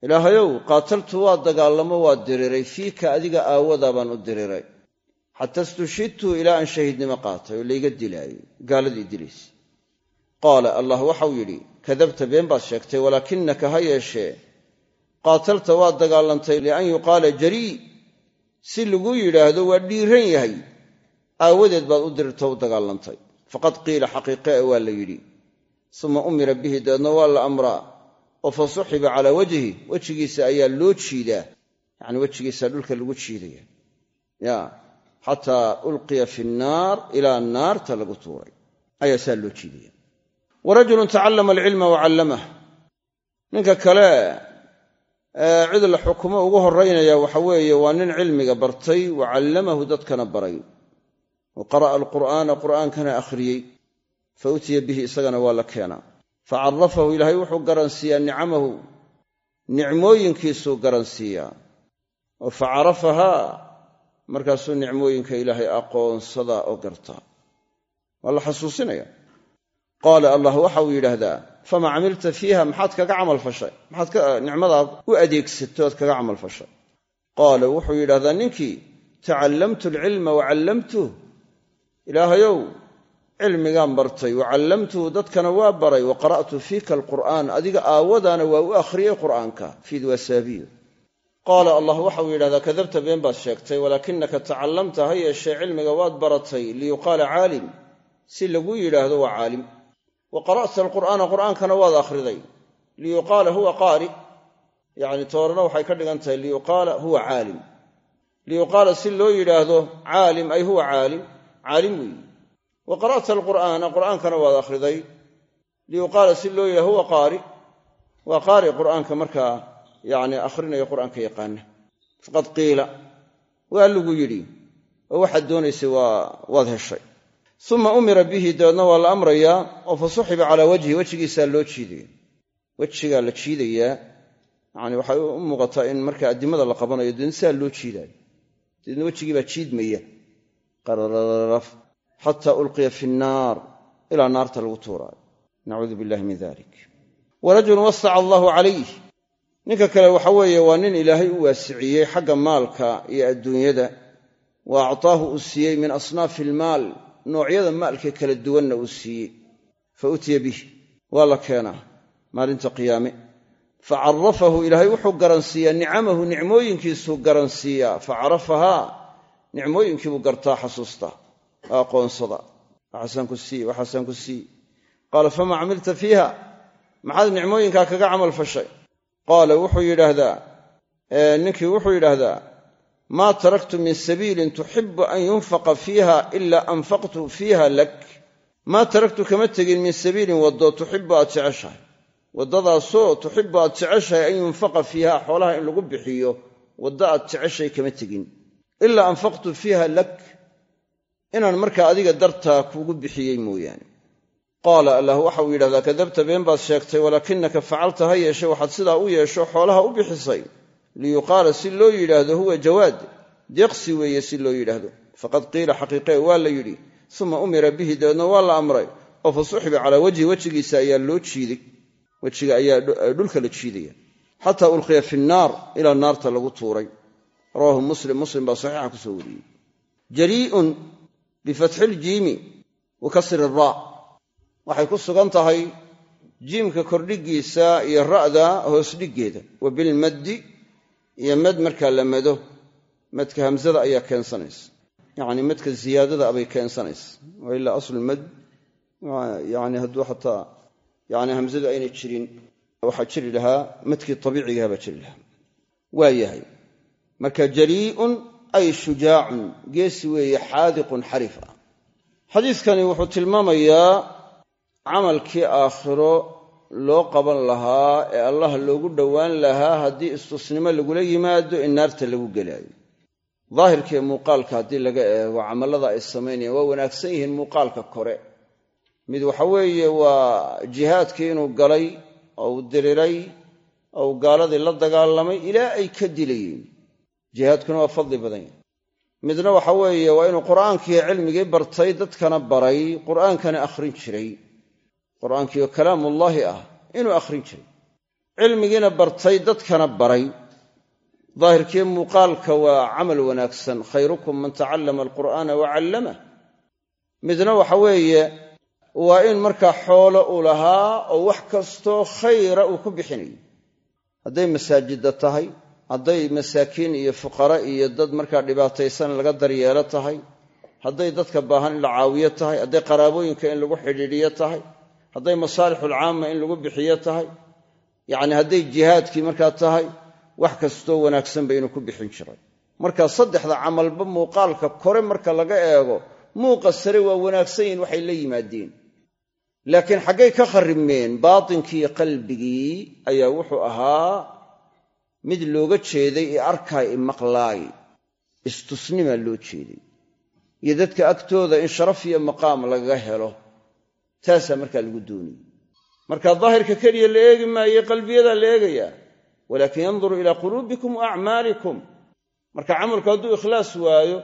ilaahayow qaataltu waa dagaallamo waa diriray fiika adiga aawadaa baan u diriray xata istushidtu ilaa aan shahiidnimo qaatay oo layga dilaayey gaaladii dilaysa qaala allah waxau yidhi kadabta been baad sheegtay walaakinaka ha yeeshee. Qaatalta waa dagaallantay lian yuqaala jarii si lagu yidhaahdo waa dhiiran yahay. Aawadeed baad u dirirta u dagaallantay faqad qiila xaqiiqee waa la yidhi. Suma umira bihi dabeedna waa la amraa oo fa suxiba calaa wajhi wejigiisa ayaa loo jiidaa. Yacni wejigiisa dhulka lagu jiidaya. Ya xataa ulqiya fi nnaar ilaa naarta lagu tuuray. Ayaa saa loo jiidaya. Wa rajulun tacallama alcilma wa callamah. Ninka kale cid la xukumo ugu horaynaya waxa weeye waa nin cilmiga bartay wa callamahu dadkana baray. Wa qara'a alqur'aana qur'aankana akhriyey. Fa utiya bihi isagana waa la keenaa fa carafahu ilaahay wuxuu garansiiyaa nicamahu. Nicmooyinkiisuu garansiiyaa. Oo fa carafahaa markaasuu nicmooyinka ilaahay aqoonsadaa oo gartaa waa la xasuusinaya qaala allah waxa uu yidhaahdaa fama camilta fiiha maxaad kaga camal fashay? Maxaad nicmadaa u adeegsatay ood kaga camal fashay? Qaala wuxuu yidhahdaa ninkii tacallamtu alcilma wa callamtuh. Ilaahayow cilmigaan bartay wa callamtuhu dadkana waa baray wa qara'tu fiika alqur'aan adiga aawadaana waa u akhriyey qur'aanka. Fiid waa saabiyo. Qaala allah waxauu yidhahdaa kadabta been baad sheegtay walaakinaka tacallamta ha yeeshee cilmiga waad baratay liyuqaala caalim. Si lagu yidhaahdo waa caalim. Wa qara'ta alqur'aana qur'aankana waad akhriday liyuqaala huwa qaari. Yacni toorana waxay ka dhigan tahay liyuqaala huwa caalim. Liyuqaala si loo yidhaahdo caalim ay huwa caalim. Caalim weeyi wa qara'ta alqur'aana qur'aankana waad akhriday. Liyuqaala si loo yidhahdo huwa qaari. Waa qaari qur'aanka markaa yacni akhrinayo qur'aanka yaqaana. Faqad qiila. Waa lagu yidhi oo waxaad doonaysay waad heshay. Uma umira bihi dabeedna waa la amrayaa oo fa suxiba calaa wajhi wejigiisaa loo jiidaya. Wejigaa la jiidayaa yani waxay u muuqataa in marka addimada la qabanayo deedna sidaa loo jiidaayo. Deedna jiidmaya xataa ulqiya fi nnaar ilaa naarta lagu tuuraayo nacuudu billahi min dalik wa rajulun wasaca allahu calayh ninka kale waxa weeye waa nin ilaahay u waasiciyey xagga maalka iyo adduunyada wa actaahu uu siiyey min asnaafi ilmaal noocyada maalka kala duwanna uu siiyey fa utiya bih waa la keenaa maalinta qiyaame fa carafahu ilaahay wuxuu garansiiyaa nicamahu nicmooyinkiisuu garansiiyaa fa carafahaa nicmooyinkiibuu gartaa xasuustaa aqoonsada. Waxaasaan ku siiye waxaasaan ku siiye qaala fama camilta fiiha? Maxaad nicmooyinkaa kaga camal fashay? Qaala wuxuu yidhaahdaa ninkii wuxuu yidhaahdaa maa taraktu min sabiilin tuxibu an yunfaqa fiiha ila anfaqtu fiiha lak. Maa taraktu kama tegin min sabiilin waddo tuxibu aad jeceshahay. Waddadaasoo tuxibu aad jeceshahay an yunfaqa fiiha xoolaha in lagu bixiyo waddo aad jeceshahay kama tegin. Ilaa anfaqtu fiiha lak inaan markaa adiga dartaa kuugu bixiyey mooyaane. Qaala allah waxauu yidhahdaa kadabta been baad sheegtay walaakinaka facalta ha yeeshe waxaad sidaa u yeesho xoolaha u bixisay. Liyuqaala si loo yidhaahdo huwa jawaad. Deeqsi weeye si loo yidhaahdo. Faqad qiila xaqiiqee waa la yidhi. Uma umira bihi dabeedna waa la amray. Oo fa suxiba calaa wajhi wejigiisa ayaa loo jiiday. Wejiga ayaa dhulka la jiidaya. Xataa ulqiya fi ilaa naarta lagu tuuray. Rawaahu muslim muslim baa saxiixa ku soo wariyey jarii'un bifatxi iljiimi wa kasri raa waxay ku sugan tahay jiimka kordhigiisa iyo ra'da hoosdhiggeeda wa bilmaddi iyo mad markaa la mado. Madka hamsada ayaa keensanaysa. Yacni madka ziyaadada abay keensanaysa. Waa ilaa aslulmad yani hadduu xataa yani hamsadu aynay jirin waxaa jiri lahaa madkii abiicigaha baa jiri lahaa. Waa yahay. Marka jarii'un ay shujaacun geesi weeye xaadiqun xarif ah. Xadiidkani wuxuu tilmaamayaa camalkii aakhiro loo qaban lahaa ee allah loogu dhowaan lahaa haddii istusnimo lagula yimaado in naarta lagu gelaayo. Daahirkiiyo muuqaalka haddii laga eego camallada ay samaynayaan waa wanaagsan yihiin muuqaalka kore. Mid waxa weeye waa jihaadkii inuu galay oo diriray oo gaaladii la dagaalamay ilaa ay ka dilayeen jihaadkuna waa fadli badan yahy midna waxa weeye waa inuu qur'aankiiyo cilmigii bartay dadkana baray qur'aankana akhrin jiray. Qur'aankiiyo kalaamullaahi ah inuu akhrin jiray. Cilmigiina bartay dadkana baray. Daahirkiiyo muuqaalka waa camal wanaagsan khayrukum man tacallama alqur'aana wa callamah midna waxa weeye waa in markaa xoolo uu lahaa oo wax kastoo khayra uu ku bixinayo. Hadday masaajidda tahay hadday masaakiin iyo fuqara iyo dad markaa dhibaataysan laga daryeelo tahay hadday dadka baahan in la caawiyo tahay hadday qaraabooyinka in lagu xidhiidhiyo tahay hadday masaalixulcaama in lagu bixiyo tahay yacni hadday jihaadkii markaa tahay wax kastoo wanaagsanba inuu ku bixin jiray. Marka saddexda camalba muuqaalka kore marka laga eego muuqa sare waa wanaagsan yihiin waxay la yimaadeen. Laakiin xaggay ka kharrimeen baatinkii qalbigii ayaa wuxuu ahaa mid looga jeeday i arkaay i maqlaay istusnimaa loo jeeday. Iyo dadka agtooda in sharaf iyo maqaam lagaga helo taasaa markaa lagu doonayey marka daahirka keliya la eegi maaye qalbiyadaa la eegayaa walaakin yanduru ilaa quluubikum wa acmaalikum. Marka camalku hadduu ikhlaas waayo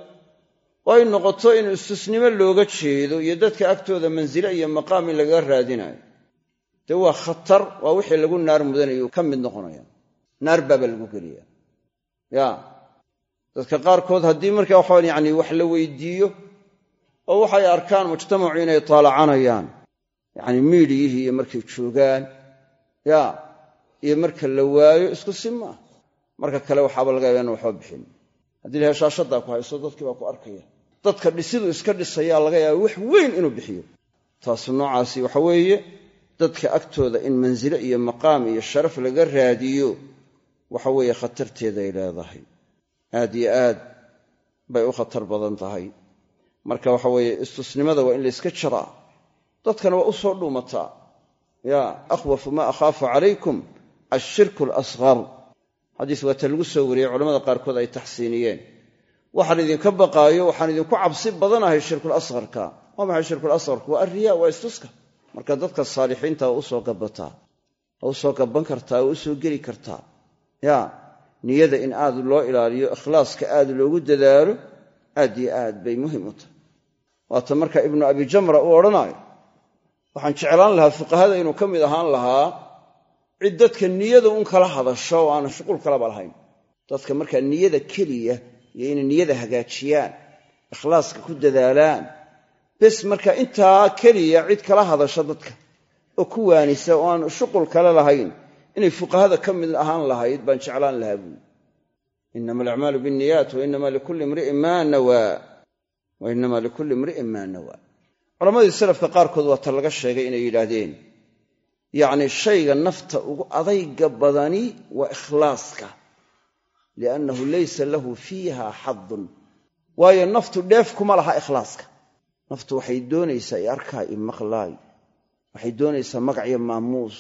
oo ay noqoto in istusnimo looga jeedo iyo dadka agtooda mansile iyo maqaam in lagaga raadinayo dee waa khatar waa wixii lagu naar mudanayo ka mid noqonaya naar baaba lagu gelaya ya. Dadka qaarkood haddii marka waxaan yani wax la weydiiyo oo waxay arkaan mujtamacu inay taalacanayaan yacni miidiyihii iyo markay joogaan. Ya. Iyo marka la waayo isku si maa marka kale waxaaba laga yaaba inu waxba bixin. Haddii la heshaashadaa ku hayso dadkii baa ku arkaya. Dadka dhisidu iska dhisayaa laga yaaba wax weyn inuu bixiyo. Taasu noocaasi waxa weeye dadka agtooda in mansile iyo maqaam iyo sharaf laga raadiyo waxa weeye khatarteeday leedahay. Aad iyo aad bay u khatar badan tahay. Marka waxa weeye istusnimada waa in layska jaraa. Dadkana waa u soo dhuumataa ya akhwafu maa akhaafu calaykum ashirku alasghar xadiis waata lagu soo wariyey culamada qaarkood ay taxsiiniyeen. Waxaan idinka baqaayo waxaan idinku cabsi badanahay shirkul asqarka waa maxay shirkul waa arriya waa istuska. Marka dadka saalixiinta waa u soo gabataa waa u soo gaban kartaa waa u soo geli kartaa ya niyada in aad loo ilaaliyo ikhlaaska aad loogu dadaalo aad iyo aad bay muhiim u tahay. Waata marka ibnu abi jamra uu odhanaayo waxaan jeclaan lahaa fuqahada inuu ka mid ahaan lahaa cid dadka niyada un kala hadasho oo aanan shuqul kalaba lahayn. Dadka markaa niyada keliya iyo inay niyada hagaajiyaan ikhlaaska ku dadaalaan bes marka intaa keliya cid kala hadasho dadka oo ku waanisa oo aan shuqul kale lahayn inay fuqahada ka mid ahaan lahayd baan jeclaan lahaa buuli inama alacmaalu binniyaat wa inama likulli imri'in maa nawaa wa likulli imri'in maa nawaa. Culammadii salafka qaarkood waa ta laga sheegay inay yidhaahdeen yacni shayga nafta ugu adayga badani waa ikhlaaska liannahu laysa lahu fiiha xadun waayo naftu dheef kuma laha ikhlaaska. Naftu waxay doonaysaa i arkaa i maqlaay waxay doonaysaa magac iyo maamuus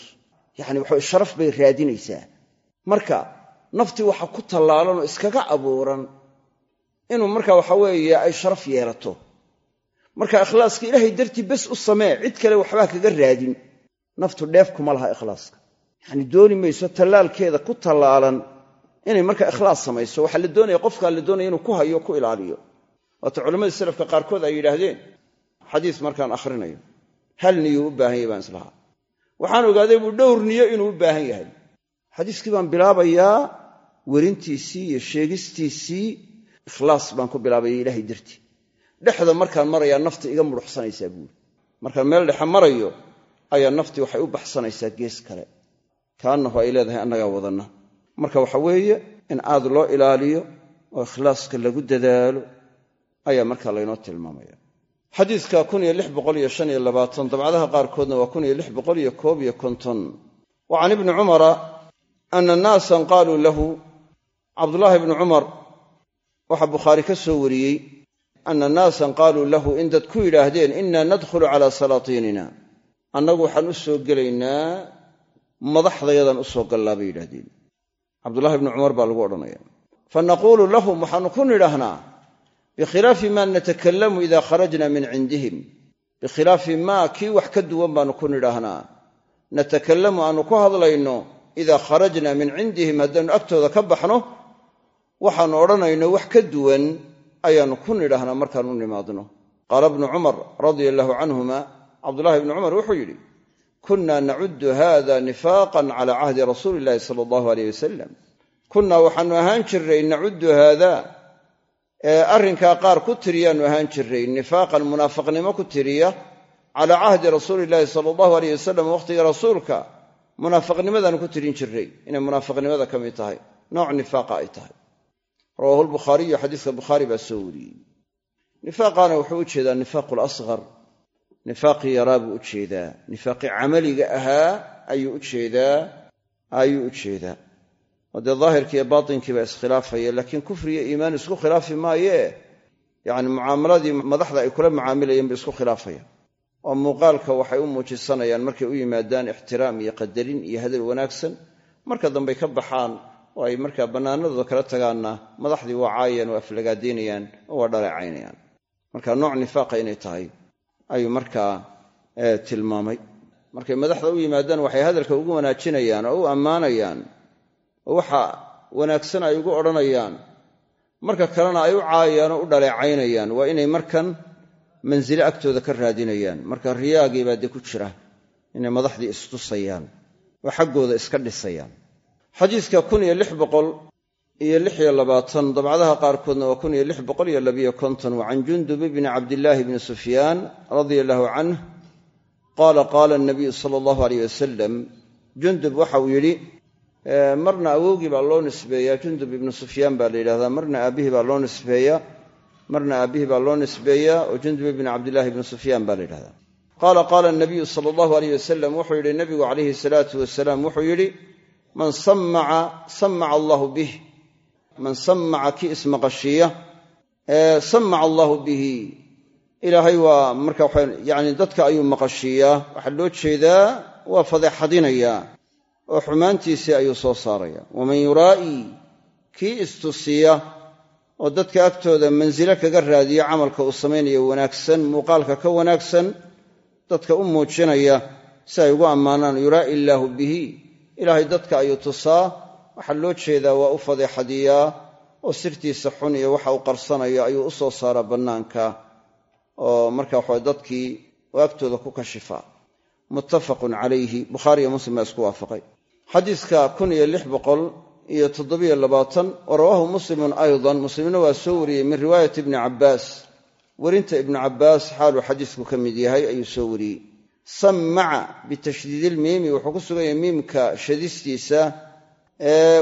yacni waxa sharaf bay raadinaysaa. Marka naftii waxa ku tallaalan oo iskaga abuuran inuu marka waxa weeye ay sharaf yeelato. Marka ikhlaaska ilaahay dartii bes u samee cid kale waxbaa kaga raadin. Naftu dheef kuma laha ikhlaaska. Yacni dooni mayso tallaalkeeda ku tallaalan inay marka ikhlaas samayso. Waxaa la doonaya qofkaa la doonaya inuu ku hayo ku ilaaliyo. Waata culammadii salafka qaarkood ay yidhaahdeen xadiis markaan akhrinayo hal niyuu u baahan yahy baan islahaa waxaan ogaaday buu dhowr niyo inuu u baahan yahay. Xadiiskii baan bilaabayaa werintiisii iyo sheegistiisii ikhlaas baan ku bilaabaya ilaahay dartii. Dhexda markaan marayaa nafta iga mudhuxsanaysaa buuri markaan meel dhexe marayo ayaa naftii waxay u baxsanaysaa gees kale. Kaannahu ay leedahay annagaa wadanna. Marka waxa weeye in aad loo ilaaliyo oo ikhlaaska lagu dadaalo ayaa markaa laynoo tilmaamaya xadiidka dabcadaha qaarkoodna waa wa can ibni cumara ana naasan qaaluu lahu cabdulaahi bni cumar waxaa bukhaari ka soo wariyey ana naasan qaaluu lahu in dad ku yidhaahdeen inna nadkhulu calaa salaatiinina. Annagu waxaan u soo gelaynaa madaxdayadaan u soo gallaa bay yidhahdeen cabdullahi bnu cumar baa lagu odhanaya fa naquulu lahum waxaanu ku nidhahnaa bikhilaafi maa natakallamu ida kharajna min cindihim bikhilaafi maa kii wax ka duwan baanu ku nidhaahnaa natakallamu aanu ku hadlayno idaa kharajna min cindihim haddaannu agtooda ka baxno waxaannu odhanayno wax ka duwan ayaannu ku nidhahnaa markaan u nimaadno qaala bnu cumar radia allahu canhuma cabdullahi bnu cumar wuxuu yidhi kunna nacuddu hada nifaaqan cala cahdi rasuuli illahi sala allahu aleyh wasalam kunnaa waxaannu ahaan haada arrinkaa qaar ku tiriyaannu ahaan jirray nifaaqan munaafaqnimo ku tiriya calaa cahdi rasuuli illaahi sala allahu aleyh wasalam wakhtiga rasuulka munaafaqnimadaanu ku tirin jirray. Inay munaafaqnimada ka mid tahay nooc nifaaqa ay tahay. Rawaahu lbukhaariyu xadiiska bukhaari baa soo wariyey. Nifaaqaana wuxuu u jeedaa nifaaqu lasghar nifaaqii yaraa buu u jeedaa. Nifaaqii camaliga ahaa ayuu u jeedaa ayuu u jeedaa oo dee daahirkii iyo baatinkii baa iskhilaafaya laakiin kufri iyo iimaan isku khilaafi maayee yacni mucaamaladii madaxda ay kula mucaamilayeen bay isku khilaafayaan. Oo muuqaalka waxay u muujisanayaan markay u yimaadaan ixtiraam iyo qadarin iyo hadal wanaagsan. Marka dambey ka baxaan oo ay markaa bannaanadooda kala tagaanna madaxdii waa caayaan oo aflagaadaynayaan oo waa dhaleecaynayaan. Marka nooc nifaaqa inay tahay ayuu markaa tilmaamay. Markay madaxda u yimaadaan waxay hadalka ugu wanaajinayaan oo u ammaanayaan waxa wanaagsan ay ugu odhanayaan. Marka kalena ay u caayayaan oo u dhaleecaynayaan waa inay markan mansile agtooda ka raadinayaan. Marka riyaagii baa dee ku jira inay madaxdii istusayaan oo xaggooda iska dhisayaan. Xadiidka kun iyo lix boqol iyo lix iyo labaatan dabcadaha qaarkoodna waa kun iyo lix boqol iyo labiyo konton wa can jundub bni cabdillaahi bni sufyaan radia allahu canh qaala qaala nabiyu sala allahu aleyh wasalam jundub waxauu yidhi marna awowgii baa loo nisbeeyaa. Jundub ibnu sufyaan baa la yidhahdaa marna aabbihii baa loo nisbeeyaa marna aabbihii baa loo nisbeeyaa oo jundub ibni cabdillahi ibni sufyaan baa la yidhahdaa qaala qaala nabiyu sala allahu aleyh wasalam wuxuu yidhi nabigu calayhi salaatu wasalaam wuxuu yidhi man sammaca sammaca allahu bih man sammaca kii ismaqashiiya sammaca allahu bihi ilaahay waa marka yani dadka ayuu maqashiiyaa waxaa loo jeedaa waa fadeexadinayaa oo xumaantiisii ayuu soo saaraya. Waman yuraa'i kii istusiya oo dadka agtooda mansilo kaga raadiya camalka uu samaynayo wanaagsan muuqaalka ka wanaagsan dadka u muujinaya si ay ugu ammaanaan yuraa'i illaahu bihi. Ilaahay dadka ayuu tusaa. Waxaa loo jeedaa waa u fadeexadiyaa oo sirtiisa xun iyo waxa uu qarsanayo ayuu u soo saaraa bannaanka oo marka waxa dadkii u agtooda ku kashifaa muttafaqun calayhi. Bukhaariyo muslim baa isku waafaqay. Xadiidka kun iyo lix boqol iyo toddobiyo labaatan wa muslimun aydan. Muslimna waa soo wariyey min riwaayati ibni cabbaas. Werinta ibnu cabbaas xaaluu xadiisku ka mid yahay ayuu soo wariyey. Sammaca bitashdiidilmiimi wuxuu ku sugan yahay miimka shadistiisa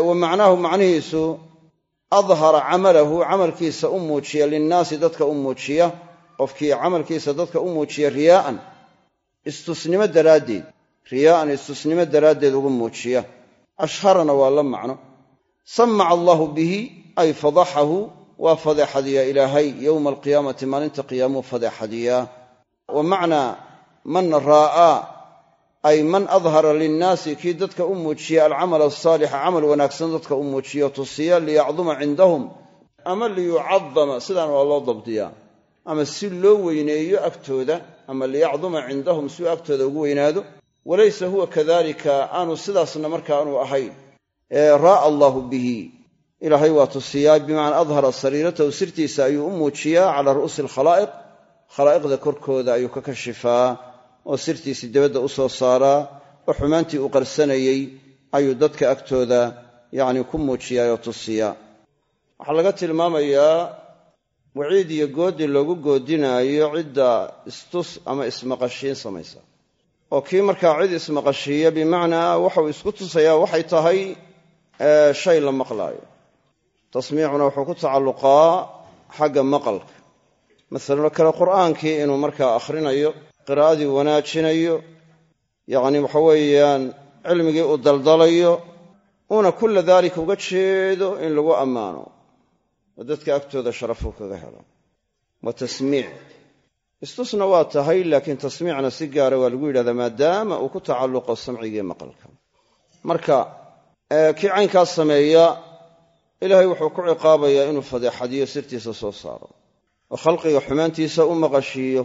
wa macnaahu macnihiisu adhara camalahu camalkiisa u muujiya linnaasi dadka u muujiya qofkii camalkiisa dadka u muujiya riyaa'an istusnimo daraaddeed riyaa'an istusnimo daraaddeed ugu muujiya. Ashharana waa la macno. Sammaca allaahu bihi ay fadaxahu waa fadeexadiyaa ilaahay yowma alqiyaamati maalinta qiyaamuu fadeexadiyaa wa macnaa man raa'aa ay man adhara linnaasi kii dadka u muujiya alcamal asaalixa camal wanaagsan dadka u muujiya tusiya liyacduma cindahum ama liyucadama sidaan waa loo dabdiyaa. Ama si loo weyneeyo agtooda ama liyacduma cindahum si agtooda ugu weynaado walaysa huwa kadalika aanu sidaasna marka aanu ahayn. Raa'a allaahu bihi. Ilaahay waa tusiyaa bimacnaa adhara sariiratahu sirtiisa ayuu u muujiyaa calaa ru'uusi alkhalaa'iq. Khalaa'iqda korkooda ayuu ka kashifaa oo sirtiisii dabadda u soo saaraa oo xumaantii uu qarsanayey ayuu dadka agtooda yacni ku muujiyaa oo tusiyaa. Waxaa laga tilmaamayaa waciid iyo goodi loogu goodinaayo cidda istus ama ismaqashiin samaysa. oo kii markaa cid ismaqashiiya bimacnaa waxauu isku tusayaa waxay tahay shay la maqlaayo. Tasmiicuna wuxuu ku tacalluqaa xagga maqalka. Masalan oo kale qur'aankii inuu markaa akhrinayo qiraa'adii wanaajinayo yacni waxa weeyaan cilmigii uu daldalayo uuna kulla daalika uga jeedo in lagu ammaano oo dadka agtooda sharafuu kaga helo. Wa tasmiic. Istusna waa tahay laakiin tasmiicna si gaara waa lagu yidhahdaa maadaama uu ku tacalluqo samcigiiyo maqalka. Marka kii caynkaas sameeya ilaahay wuxuu ku ciqaabayaa inuu fadeexadiyo sirtiisa soo saaro oo khalqiga xumaantiisa u maqashiiyo.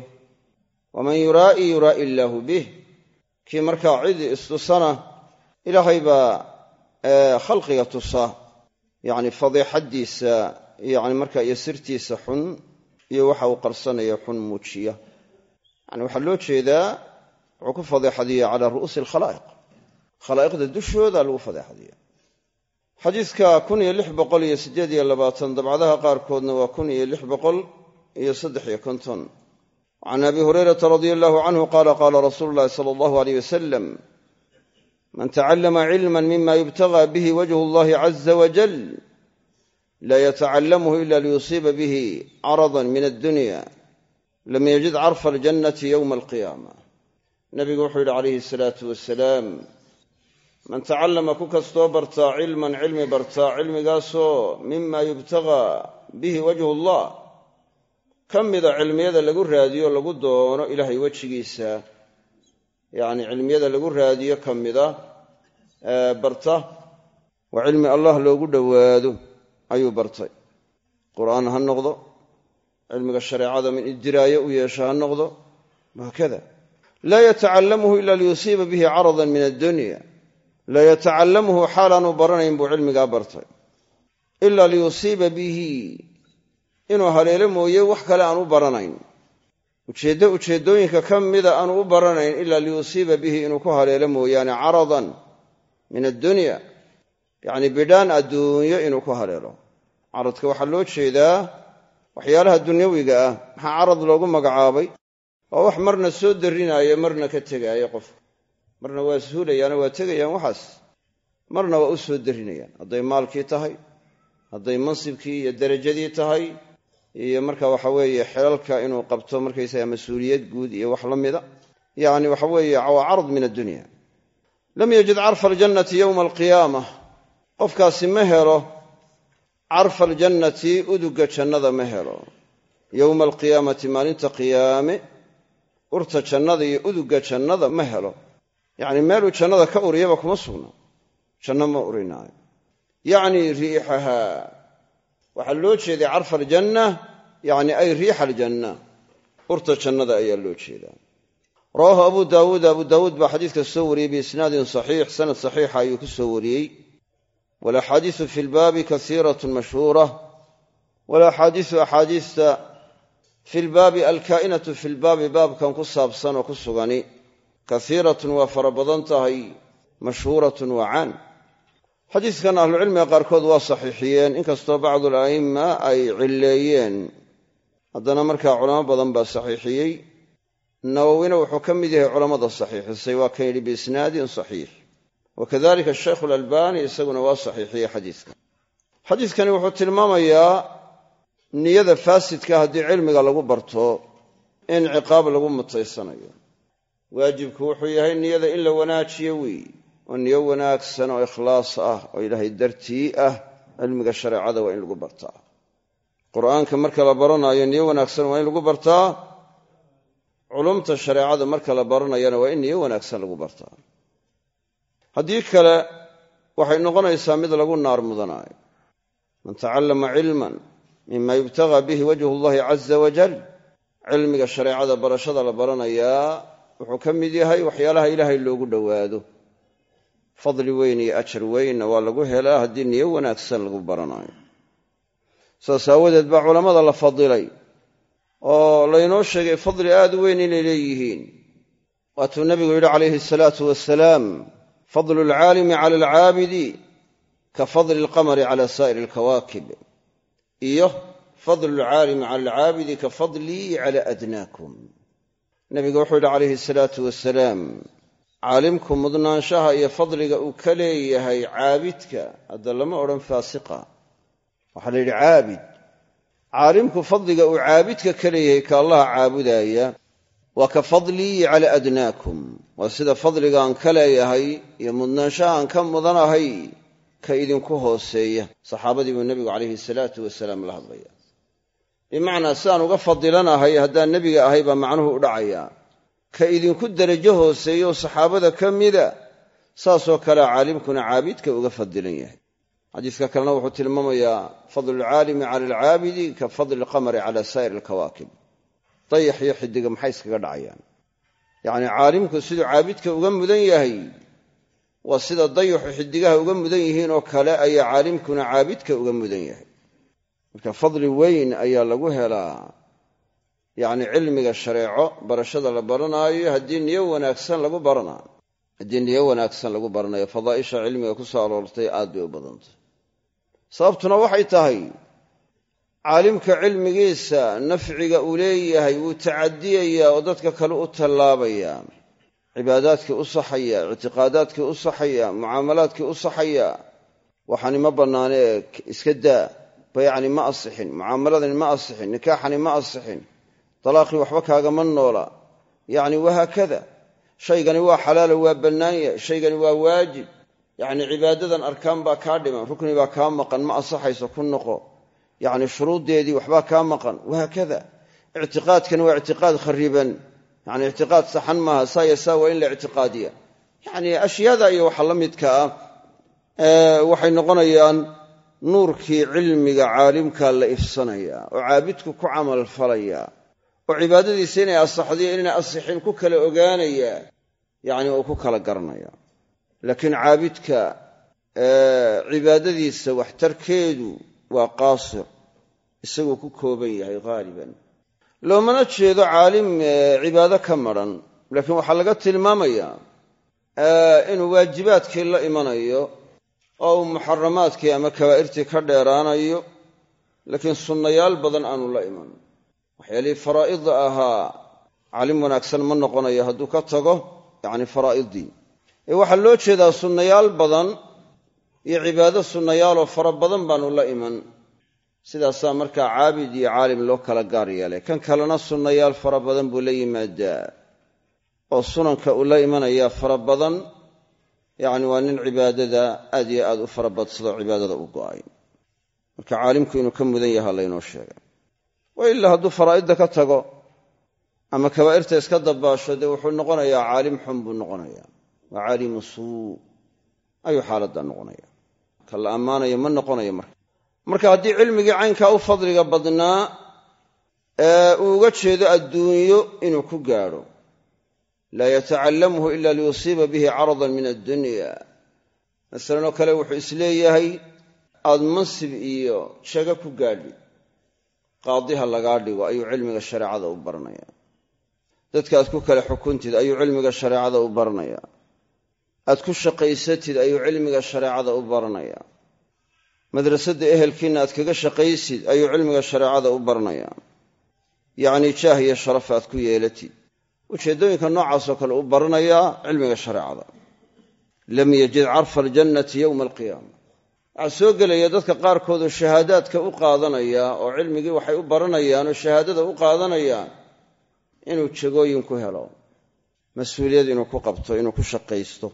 Waman yuraa'i yuraa'i illaahu bih. Kii markaa cid istusana ilaahay baa khalqiga tusa yacni fadeexaddiisa yani markaa iyo sirtiisa xun iyo waxa uu qarsanaya xun muujiya. Yani waxaa loo jeedaa wuxuu ku fadeexadiya calaa ru'uusi alkhalaa'iq. Khalaa'iqda dushooda lagu fadeexadiya. Xadiidka kun iyo lix boqol iyo siddeed iyo labaatan dabcadaha qaarkoodna waa kun iyo lix boqol iyo saddex iyo konton. Can abi hurayrata radia allahu canhu qaala qaala rasuulu llahi sala allahu aleyh wasalam man tacallama cilman mima yubtagaa bihi wajhu allahi caza wajal laa yatacallamuhu ila liyusiiba bihi caradan min addunya lam yajid carfa aljannati yowma alqiyaama. Nabigu wuxuu yidhi calayhi asalaatu wasalaam man tacallama ku kastoo bartaa cilman cilmi bartaa cilmigaasoo mima yubtagaa bihi wajhu allah ka mida cilmiyada lagu raadiyo lagu doono ilaahay wejigiisa. Yacni cilmiyada lagu raadiyo ka mida barta waa cilmi allah loogu dhowaado ayuu bartay. Qur'aan ha noqdo cilmiga shareecada min idiraayo u yeesha ha noqdo wahaakada laa yatacallamuhu ila liyusiiba bihi caradan min addunya. Laa yatacallamuhu xaalaanu baranayn buu cilmigaa bartay. Ila liyusiiba bihi inuu haleelo mooye wax kale aan u baranayn. Ujeeddo ujeeddooyinka ka mida aanu u baranayn ilaa liyusiiba bihi inuu ku haleelo mooyaane caradan min addunya yacni bidhaan adduunyo inuu ku haleelo caradka waxaa loo jeedaa waxyaalaha dunyawiga ah. Maxaa carad loogu magacaabay? Waa wax marna soo darrinaaya marna ka tegaaya qofka marna waa suulayaano waa tegayaan waxaas. Marna waa u soo darrinayaan. Hadday maalkii tahay hadday mansibkii iyo derajadii tahay iyo marka waxa weeye xelalka inuu qabto markaysaga mas'uuliyad guud iyo wax la mida. Yacni waxa weeye waa carad min addunya. Lam yajid carfa aljannati yowma alqiyaama qofkaasi ma helo carfa aljannati uduga jannada ma helo. yowma alqiyaamati maalinta qiyaame urta jannada iyo uduga jannada ma helo. yacni meeluu jannada ka uriyaba kuma sugna janno ma urinaayo. yacni riixaha waxaa loo jeeday carfa aljanna yacni ay riixa aljanna. urta jannada ayaa loo jeedaa. rawaahu abu daawuud abu daawuud baa xadiidka soo wariyey biisnaadin saxiix sanad saxiixa ayuu ku soo wariyey walaxaadiisu fi lbaabi kasiiratun mashhuura walaxaadiisu axaadiista fi lbaabi alkaa'inatu fi lbaabi baabkan ku saabsan oo ku sugani kasiiratun waa fara badan tahay mashhuuratun waa caan xadiidkan ahlucilmiga qaarkood waa saxiixiyeen inkastoo bacdu ala'imma ay cilleeyeen haddana markaa culamo badan baa saxiixiyey nawowina wuxuu ka mid yahay culammada saxiixisay waa kan yidhi biisnaadin saxiix wakadalika ashaykhu alalbani isaguna waa saxiixiyey xadiidkan xadiidkani wuxuu tilmaamayaa niyada faasidka haddii cilmiga lagu barto in ciqaab lagu mutaysanayo. Waajibku wuxuu yahay niyada in la wanaajiyo weeye oo niyo wanaagsan oo ikhlaas ah oo ilaahay dartii ah cilmiga shareecada waa in lagu bartaa qur'aanka marka la baranaayo niyo wanaagsan waa in lagu bartaa culumta shareecada marka la baranayana waa in niyo wanaagsan lagu bartaa haddii kale waxay noqonaysaa mid lagu naar mudanaayo man tacallama cilman mima yubtagaa bihi wajhu allahi caza wajal cilmiga shareecada barashada la baranayaa wuxuu ka mid yahay waxyaalaha ilaahay loogu dhowaado. Fadli weyn iyo ajar weynna waa lagu helaa haddii niyo wanaagsan lagu baranayo. Saas aawadeed baa culammada la fadilay oo laynoo sheegay fadli aad u weyn inay leeyihiin. Waatuu nabigu yidhi calayhi asalaatu wasalaam fadlu alcaalimi cala alcaabidi ka fadli alqamari cala saa'iri alkawaakib iyo fadlu alcaalimi cala alcaabidi ka fadlii cala adnaakum nabigu wuxuu yidhi calayhi asalaatu wasalaam caalimku mudnaanshaha iyo fadliga uu ka leeyahay caabidka hadda lama odhan faasiqa waxaa la yidhi caabid caalimku fadliga uu caabidka ka leeyahay ka allaha caabudaaya waa ka fadlii cala adnaakum. Waa sida fadligaan ka leeyahay iyo mudnaanshahaan ka mudanahay ka idinku hooseeya. Saxaabadii buu nebigu calayhi salaatu wasalaam la hadlaya bimacnaa sidaan uga fadilanahay haddaan nebiga ahay baa macnuhu u dhacayaa ka idinku derajo hooseeyo saxaabada ka mida. Saasoo kale caalimkuna caabidka uga fadilan yahay. Xadiiska kalena wuxuu tilmaamayaa fadlulcaalimi cala alcaabidi ka fadli alqamari cala saa'ir alkawaakib dayax iyo xidiga maxay iskaga dhacayaan? Yacnii caalimku siduu caabidka uga mudan yahay waa sida dayaxu xidigaha uga mudan yihiin oo kale ayaa caalimkuna caabidka uga mudan yahay. Marka fadli weyn ayaa lagu helaa yacni cilmiga shareeco barashada la baranaayo haddii niyo wanaagsan lagu baranaayo haddii niyo wanaagsan lagu baranayo fadaa'isha cilmiga ku soo aroortay aad bay u badantay sababtuna waxay tahay caalimka cilmigiisa nafciga uu leeyahay wuu tacadiyayaa oo dadka kale u tallaabayaa cibaadaadkii u saxaya ictiqaadaadkii u saxaya mucaamalaadkii u saxaya. Waxaani ma bannaane ee iska daa. Bayacni ma asixin mucaamaladani ma asixin nikaaxani ma asixin. Dalaaqii waxba kaagama noola. Yacni wahaakada shaygani waa xalaalo waa bannaanya shaygani waa waajib. Yacni cibaadadan arkaan baa kaa dhiman rukni baa kaa maqan ma asaxayso ku noqo yacni shuruuddeedii waxbaa kaa maqan. Wahaakada ictiqaadkani waa ictiqaad khariban yani ictiqaad saxan maaha. Saa ya saa waa in la ictiqaadiya yacni ashyaada iyo waxa la midka ah waxay noqonayaan nuurkii cilmiga caalimkaa la ifsanaya oo caabidku ku camal falaya oo cibaadadiisa inay asaxdiyo inaynay asixin ku kala ogaanaya yacni uu ku kala garanaya laakiin caabidka cibaadadiisa waxtarkeedu waa qaasir. Isaguu ku kooban yahay haaliban loomana jeedo caalim cibaado ka madran laakiin waxaa laga tilmaamayaa inuu waajibaadkii la imanayo oo uu muxaramaadkii ama kabaa'irtii ka dheeraanayo laakiin sunnayaal badan aanu la iman. Waxyaalihii faraa'idda ahaa. Caalim wanaagsan ma noqonayo hadduu ka tago yacni faraa'idii ee waxaa loo jeedaa sunnayaal badan iyo cibaado sunnayaaloo fara badan baanu la iman. Sidaasaa markaa caabid iyo caalim loo kala gaar yeelay. Kan kalena sunnayaal fara badan buu la yimaadaa. Oo sunanka uu la imanayaa fara badan yacni waa nin cibaadada aad iyo aad u fara badsado cibaadada u go'ay. Marka caalimku inuu ka mudan yaha laynoo sheegay. Wa ilaa hadduu faraa'idda ka tago ama kabaa'irta iska dabaasho dee wuxuu noqonayaa caalim xun buu noqonayaa. Waa caalimu suu ayuu xaaladda noqonaya ka la ammaanayo ma noqonayo marka. Marka haddii cilmigii caynkaa u fadliga badnaa uu uga jeedo adduunyo inuu ku gaadho. Laa yatacallamuhu ila liyusiiba bihi caradan min addunya. Masalanoo kale wuxuu is leeyahay aad mansib iyo jago ku gaadhi. Qaadiha lagaa dhigo ayuu cilmiga shareecada u baranaya. Dadka aad ku kale xukuntid ayuu cilmiga shareecada u baranaya aad ku shaqaysatid ayuu cilmiga shareecada u baranaya madrasadda ehelkiinna aad kaga shaqaysid ayuu cilmiga shareecada u baranaya yacnii jaah iyo sharaf aad ku yeelatid. Ujeeddooyinka noocaasoo kale u baranayaa cilmiga shareecada. Lam yajid carfa aljannati yowma alqiyaama. Waxaa soo gelaya dadka qaarkoodoo shahaadaadka u qaadanaya oo cilmigii waxay u baranayaan oo shahaadada u qaadanayaan inuu jagooyin ku helo mas'uuliyad inuu ku qabto inuu ku shaqaysto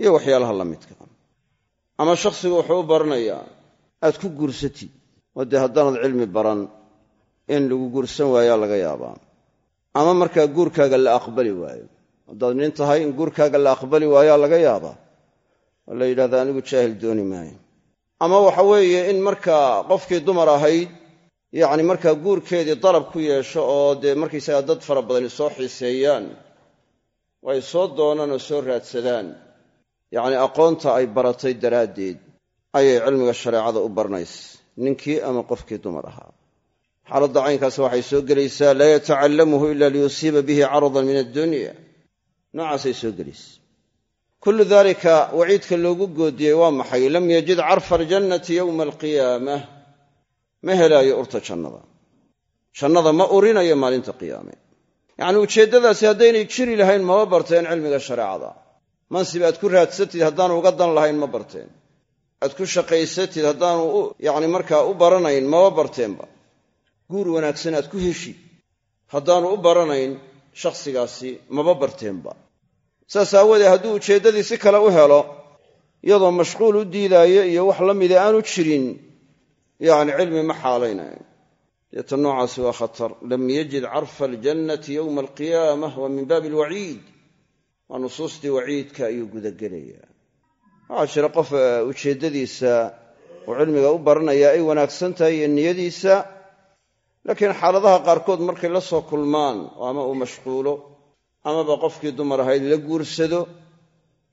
iyo waxyaalaha la midka. Ama shakhsigu wuxuu u baranayaa aad ku guursatid oo dee haddaanad cilmi baran in lagu guursan waayaa laga yaabaa. Ama markaa guurkaaga la aqbali waayo. Haddaad nin tahay in guurkaaga la aqbali waayaa laga yaabaa. Oo la yidhahda anigu jaahil dooni maayo. Ama waxa weeye in markaa qofkii dumar ahayd yacni markaa guurkeedii dalab ku yeesho oo dee markaysagaa dad fara badani soo xiiseeyaan way soo doonaan oo soo raadsadaan yacni aqoonta ay baratay daraaddeed ayay cilmiga shareecada u baranaysa ninkii ama qofkii dumar ahaa. Xaaladda caynkaas waxay soo gelaysaa laa yatacallamuhu ila liyusiiba bihi caradan min addunya. Noocaasay soo gelaysa. Kullu dalika waciidka loogu goodiyey waa maxay? Lam yajid carfa aljannati yowma alqiyaamah ma helaayo urta jannada. Jannada ma urinayo maalinta qiyaame. Yacnii ujeeddadaasi haddaynay jiri lahayn mama barteen cilmiga shareecada mansib aad ku raadsatid haddaanu uga dan lahayn ma barteen. Aad ku shaqaysatid haddaanu yacni markaa u baranayn mama barteenba. Guur wanaagsan aad ku heshid. Haddaanu u baranayn shakhsigaasi maba barteenba. Saas aawoodee hadduu ujeeddadii si kale u helo iyadoo mashquul u diidaayo iyo wax la mida aanu jirin yacni cilmi ma xaalaynayo deeta noocaasi waa khatar. Lam yajid carfa aljannati yowma alqiyaamah wa min baabi alwaciid waa nusuustii waciidka ayuu gudagelayaa. Waxaa jira qof ujeeddadiisa uu cilmiga u baranaya ay wanaagsan tahay iyo niyadiisa laakiin xaaladaha qaarkood markay la soo kulmaan ama uu mashquulo amaba qofkii dumar ahayd la guursado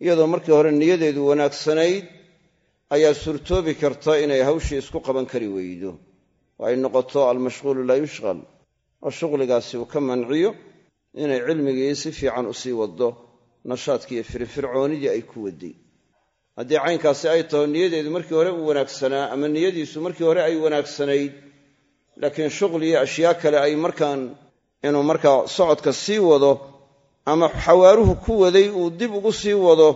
iyadoo markii hore niyadeedu wanaagsanayd ayaa suurtoobi karta inay hawshii isku qaban kari weydo. Oo ay noqoto almashquulu laa yushqal oo shuqligaasi uu ka manciyo inay cilmigii si fiican u sii waddo nashaadkii iyo firfircoonidii ay ku waday. Haddii caynkaasi ay taho niyadeedu markii hore uu wanaagsanaa ama niyadiisu markii hore ay wanaagsanayd laakiin shuqli iyo ashyaa kale ay markaan inuu markaa socodka sii wado ama xawaaruhu ku waday uu dib ugu sii wado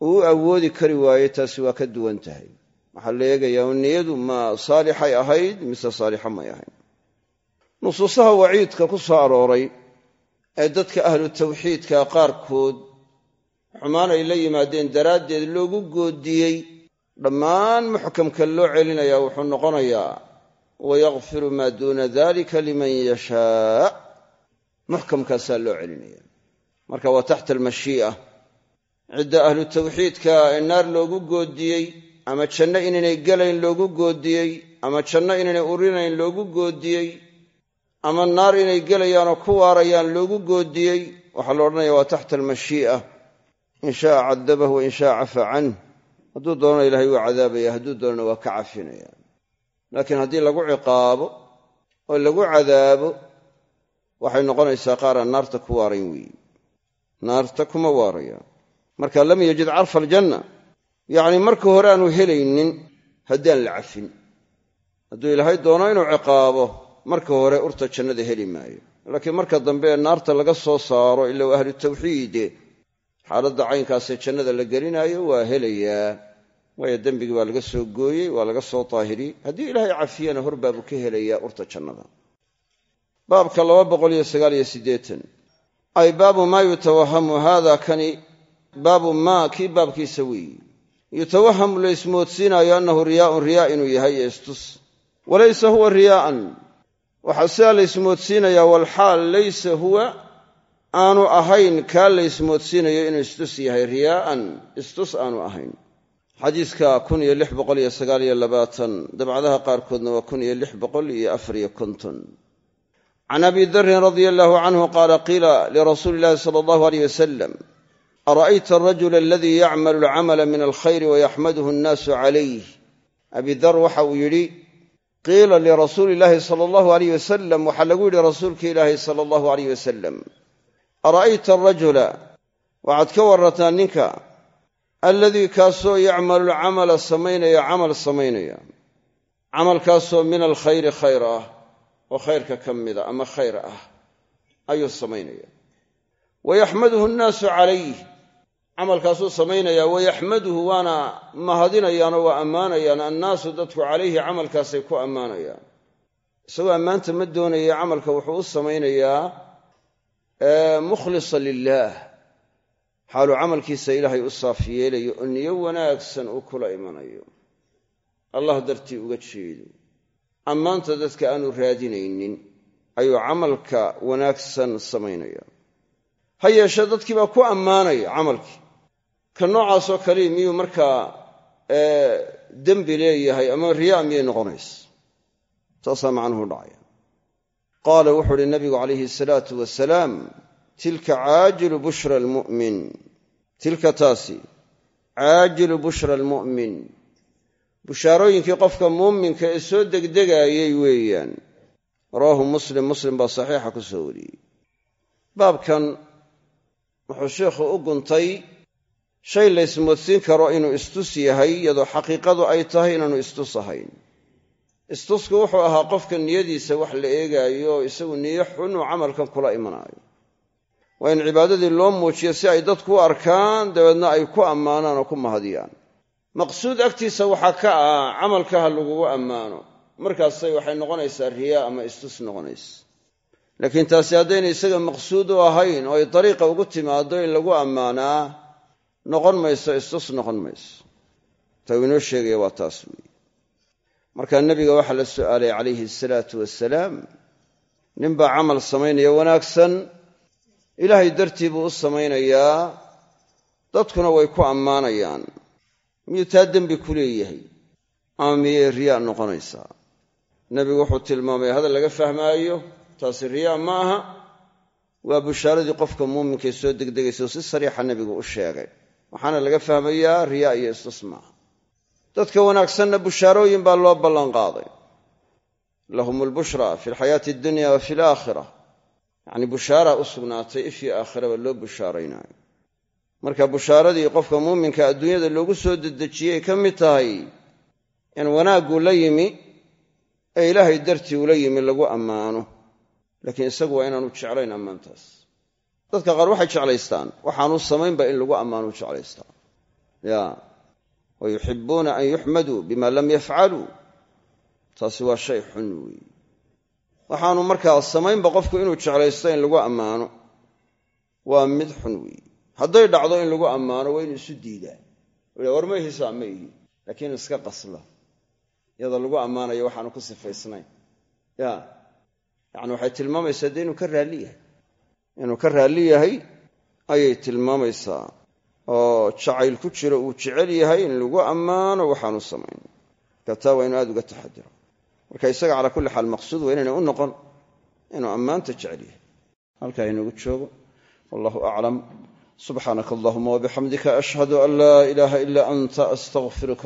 uu u awoodi kari waayo taasi waa ka duwan tahay. Waxaa la eegayaa niyadu ma saalixay ahayd mise saalixa may ahayn. Nusuusaha waciidka ku soo arooray ee dadka ahlu tawxiidka qaarkood xumaan ay la yimaadeen daraaddeed loogu goodiyey dhammaan muxkamka loo celinayaa wuxuu noqonayaa wayakfiru maa duuna dalika liman yashaa. Muxkamkaasaa loo celinaya marka waa taxta almashii'a. Cidda ahlu tawxiidka ee loogu goodiyey ama janno inaynay gelayn loogu goodiyey ama janno inaynay urinayn loogu goodiyey ama naar inay gelayaanoo ku waarayaan loogu goodiyey waxaa la odhanaya waa taxta almashii'a. In sha'a cadabahu wa in sha'a cafaa canh hadduu doonana ilahay waa cadaabaya hadduu doonana waa ka cafinaya. Laakiin haddii lagu ciqaabo oo lagu cadaabo waxay noqonaysaa qaaraan naarta ku waarayn weeye naarta kuma waaraya. Marka lam yajid carfa aljanna yacni marka hore aanu helaynin haddaan la cafin. Hadduu ilaahay doono inuu ciqaabo marka hore urta jannada heli maayo. Laakiin marka dambe ee naarta laga soo saaro ila ahlu tawxiide xaaladda caynkaasee jannada la gelinaayo waa helayaa waayo dembigii waa laga soo gooyey waa laga soo daahiriyey haddii ilaahay cafiyana hor baabuu ka helayaa urta jannada. Baabka ay baabu maa yutawahamu haada kani baabu maa kii baabkiisa weeyi. Yutawahamu la ismoodsiinaayo annahu riyaaun riyaa inuu yahay iyo istus. Walaysa huwa riyaa'an waxaa sidaa la ismoodsiinayaa walxaal laysa huwa aanu ahayn kaa la ismoodsiinayo inuu istus yahay riyaa'an istus aanu ahayn. Xadiiska dabcadaha qaarkoodna waa can abi darin radia allahu canhu qaala qiila lirasuuli illahi sala allahu aleyh wasalam ara'ayta alrajula aladii yacmalu alcamala min alkhayri wayaxmaduhu annaasu calayh abi dar waxa uu yidhi qiila lirasuuli illaahi sala allahu aleyh wasalam waxaa lagu yidhi rasuulka ilaahi sala allahu aleyh wasalam ara'ayta alrajula waxaad ka warrataa ninka alladii kaasoo yacmalu alcamala samaynaya camal samaynaya. Camalkaasoo min alkhayri khayr ah oo khayrka ka mida ama khayr ah ayuu samaynaya. Wayaxmaduhu nnaasu calayh camalkaasuu samaynaya wayaxmaduhu waana mahadinayaanoo waa ammaanayaan. Annaasu dadku calayhi camalkaasay ku ammaanayaan. Isagoo ammaanta ma doonaya camalka wuxuu u samaynayaa mukhlisa lilaah xaaluu camalkiisa ilaahay u saaf yeelayo oo niyo wanaagsan uu kula imanayo. Allah dartii uga jeedo ammaanta dadka aanu raadinaynin ayuu camalka wanaagsan samaynaya ha yeeshee dadkii baa ku ammaanaya camalkii ka noocaasoo kalii miyuu markaa dembi leeyahay ama riyaa miyay noqonaysa taasaa macnuhu dhacaya. Qaala wuxuu uhi nabigu calayhi asalaatu wasalaam tilka caajilu bushra almu'min. Tilka taasi caajilu bushra almu'min. Bushaarooyinkii qofka muuminka ee soo degdegaayay weeyaan. Rawaahu muslim muslim baa saxiixa ku soo wariyey. Baabkan wuxuu sheikhu u guntay shay la ysmoodsiin karo inuu istus yahay iyadoo xaqiiqadu ay tahay inaanu istus ahayn. Istusku wuxuu ahaa qofka niyadiisa wax la eegaayo isagu niyo xun uu camalkan kula imanaayo. Waa in cibaadadii loo muujiyo si ay dadku u arkaan dabeedna ay ku ammaanaan oo ku mahadiyaan. Maqsuud agtiisa waxaa ka ah camalka ha lagugu ammaano. Markaasay waxay noqonaysaa riyaa ama istus noqonaysa laakiin taasi haddayna isaga maqsuud u ahayn oo ay dariiqa ugu timaaddo in lagu ammaanaa noqon mayso istus noqon mayso. Ta uu inoo sheegaya waa taas weeye. Markaa nebiga waxaa la su'aalay calayhi asalaatu wasalaam ninbaa camal samaynaya wanaagsan ilaahay dartii buu u samaynayaa dadkuna way ku ammaanayaan. Miyuu taa dembi ku leeyahay? Ama miyay riyaa noqonaysaa nebigu wuxuu tilmaamay hadal laga fahmaayo taasi riyaa ma aha. Waa bushaaradii qofka muuminkae soo degdegaysa oo si sariixa nebigu u sheegay waxaana laga fahmayaa riyaa iyo istismaa. Dadka wanaagsanna bushaarooyin baa loo ballanqaaday lahum albushra fi alxayaati addunya wa fi alaakhira yacnii bushaara u sugnaatay ifii aakhiraba loo bushaaraynaayo marka bushaaradii qofka muuminka adduunyada loogu soo dedejiyey ka mid tahay in wanaaggu la yimi ee ilaahay dartii ula yimi lagu ammaano. Laakiin isagu waa inaanu jeclayn ammaantaas dadka qaar waxay jeclaystaan. Waxaanu samaynba in lagu ammaanu jeclaystaan ya. Wa yuxibuuna an yuxmaduu bima lam yafcaluu. Taasi waa shay xun weeye waxaanu markaa samaynba qofku inuu jeclaysto in lagu ammaano. Waa mid xun weeye hadday dhacdo in lagu ammaano waa inuu isu diidaa. War ma hisaa ma ihi laakiin iska qasla. Iyadoo lagu ammaanayo waxaanu ku sifaysnayn. Ya. Yacni waxay tilmaamaysaa dee inuu ka raalli yahay inuu ka raalli yahay ayay tilmaamaysaa. Oo jacayl ku jiro uu jecel yahay in lagu ammaano waxaanu samayn. Marka taa waa inuu aad uga taxadiro marka isaga calaa kulli xaal maqsuud waa inayna u noqon inuu ammaanta jecel yahay. Halkaa inoogu joogo. Wallahu aclam subxaanaka allahuma wabixamdika ashhadu an laa ilaaha ilaa anta astaqfiruka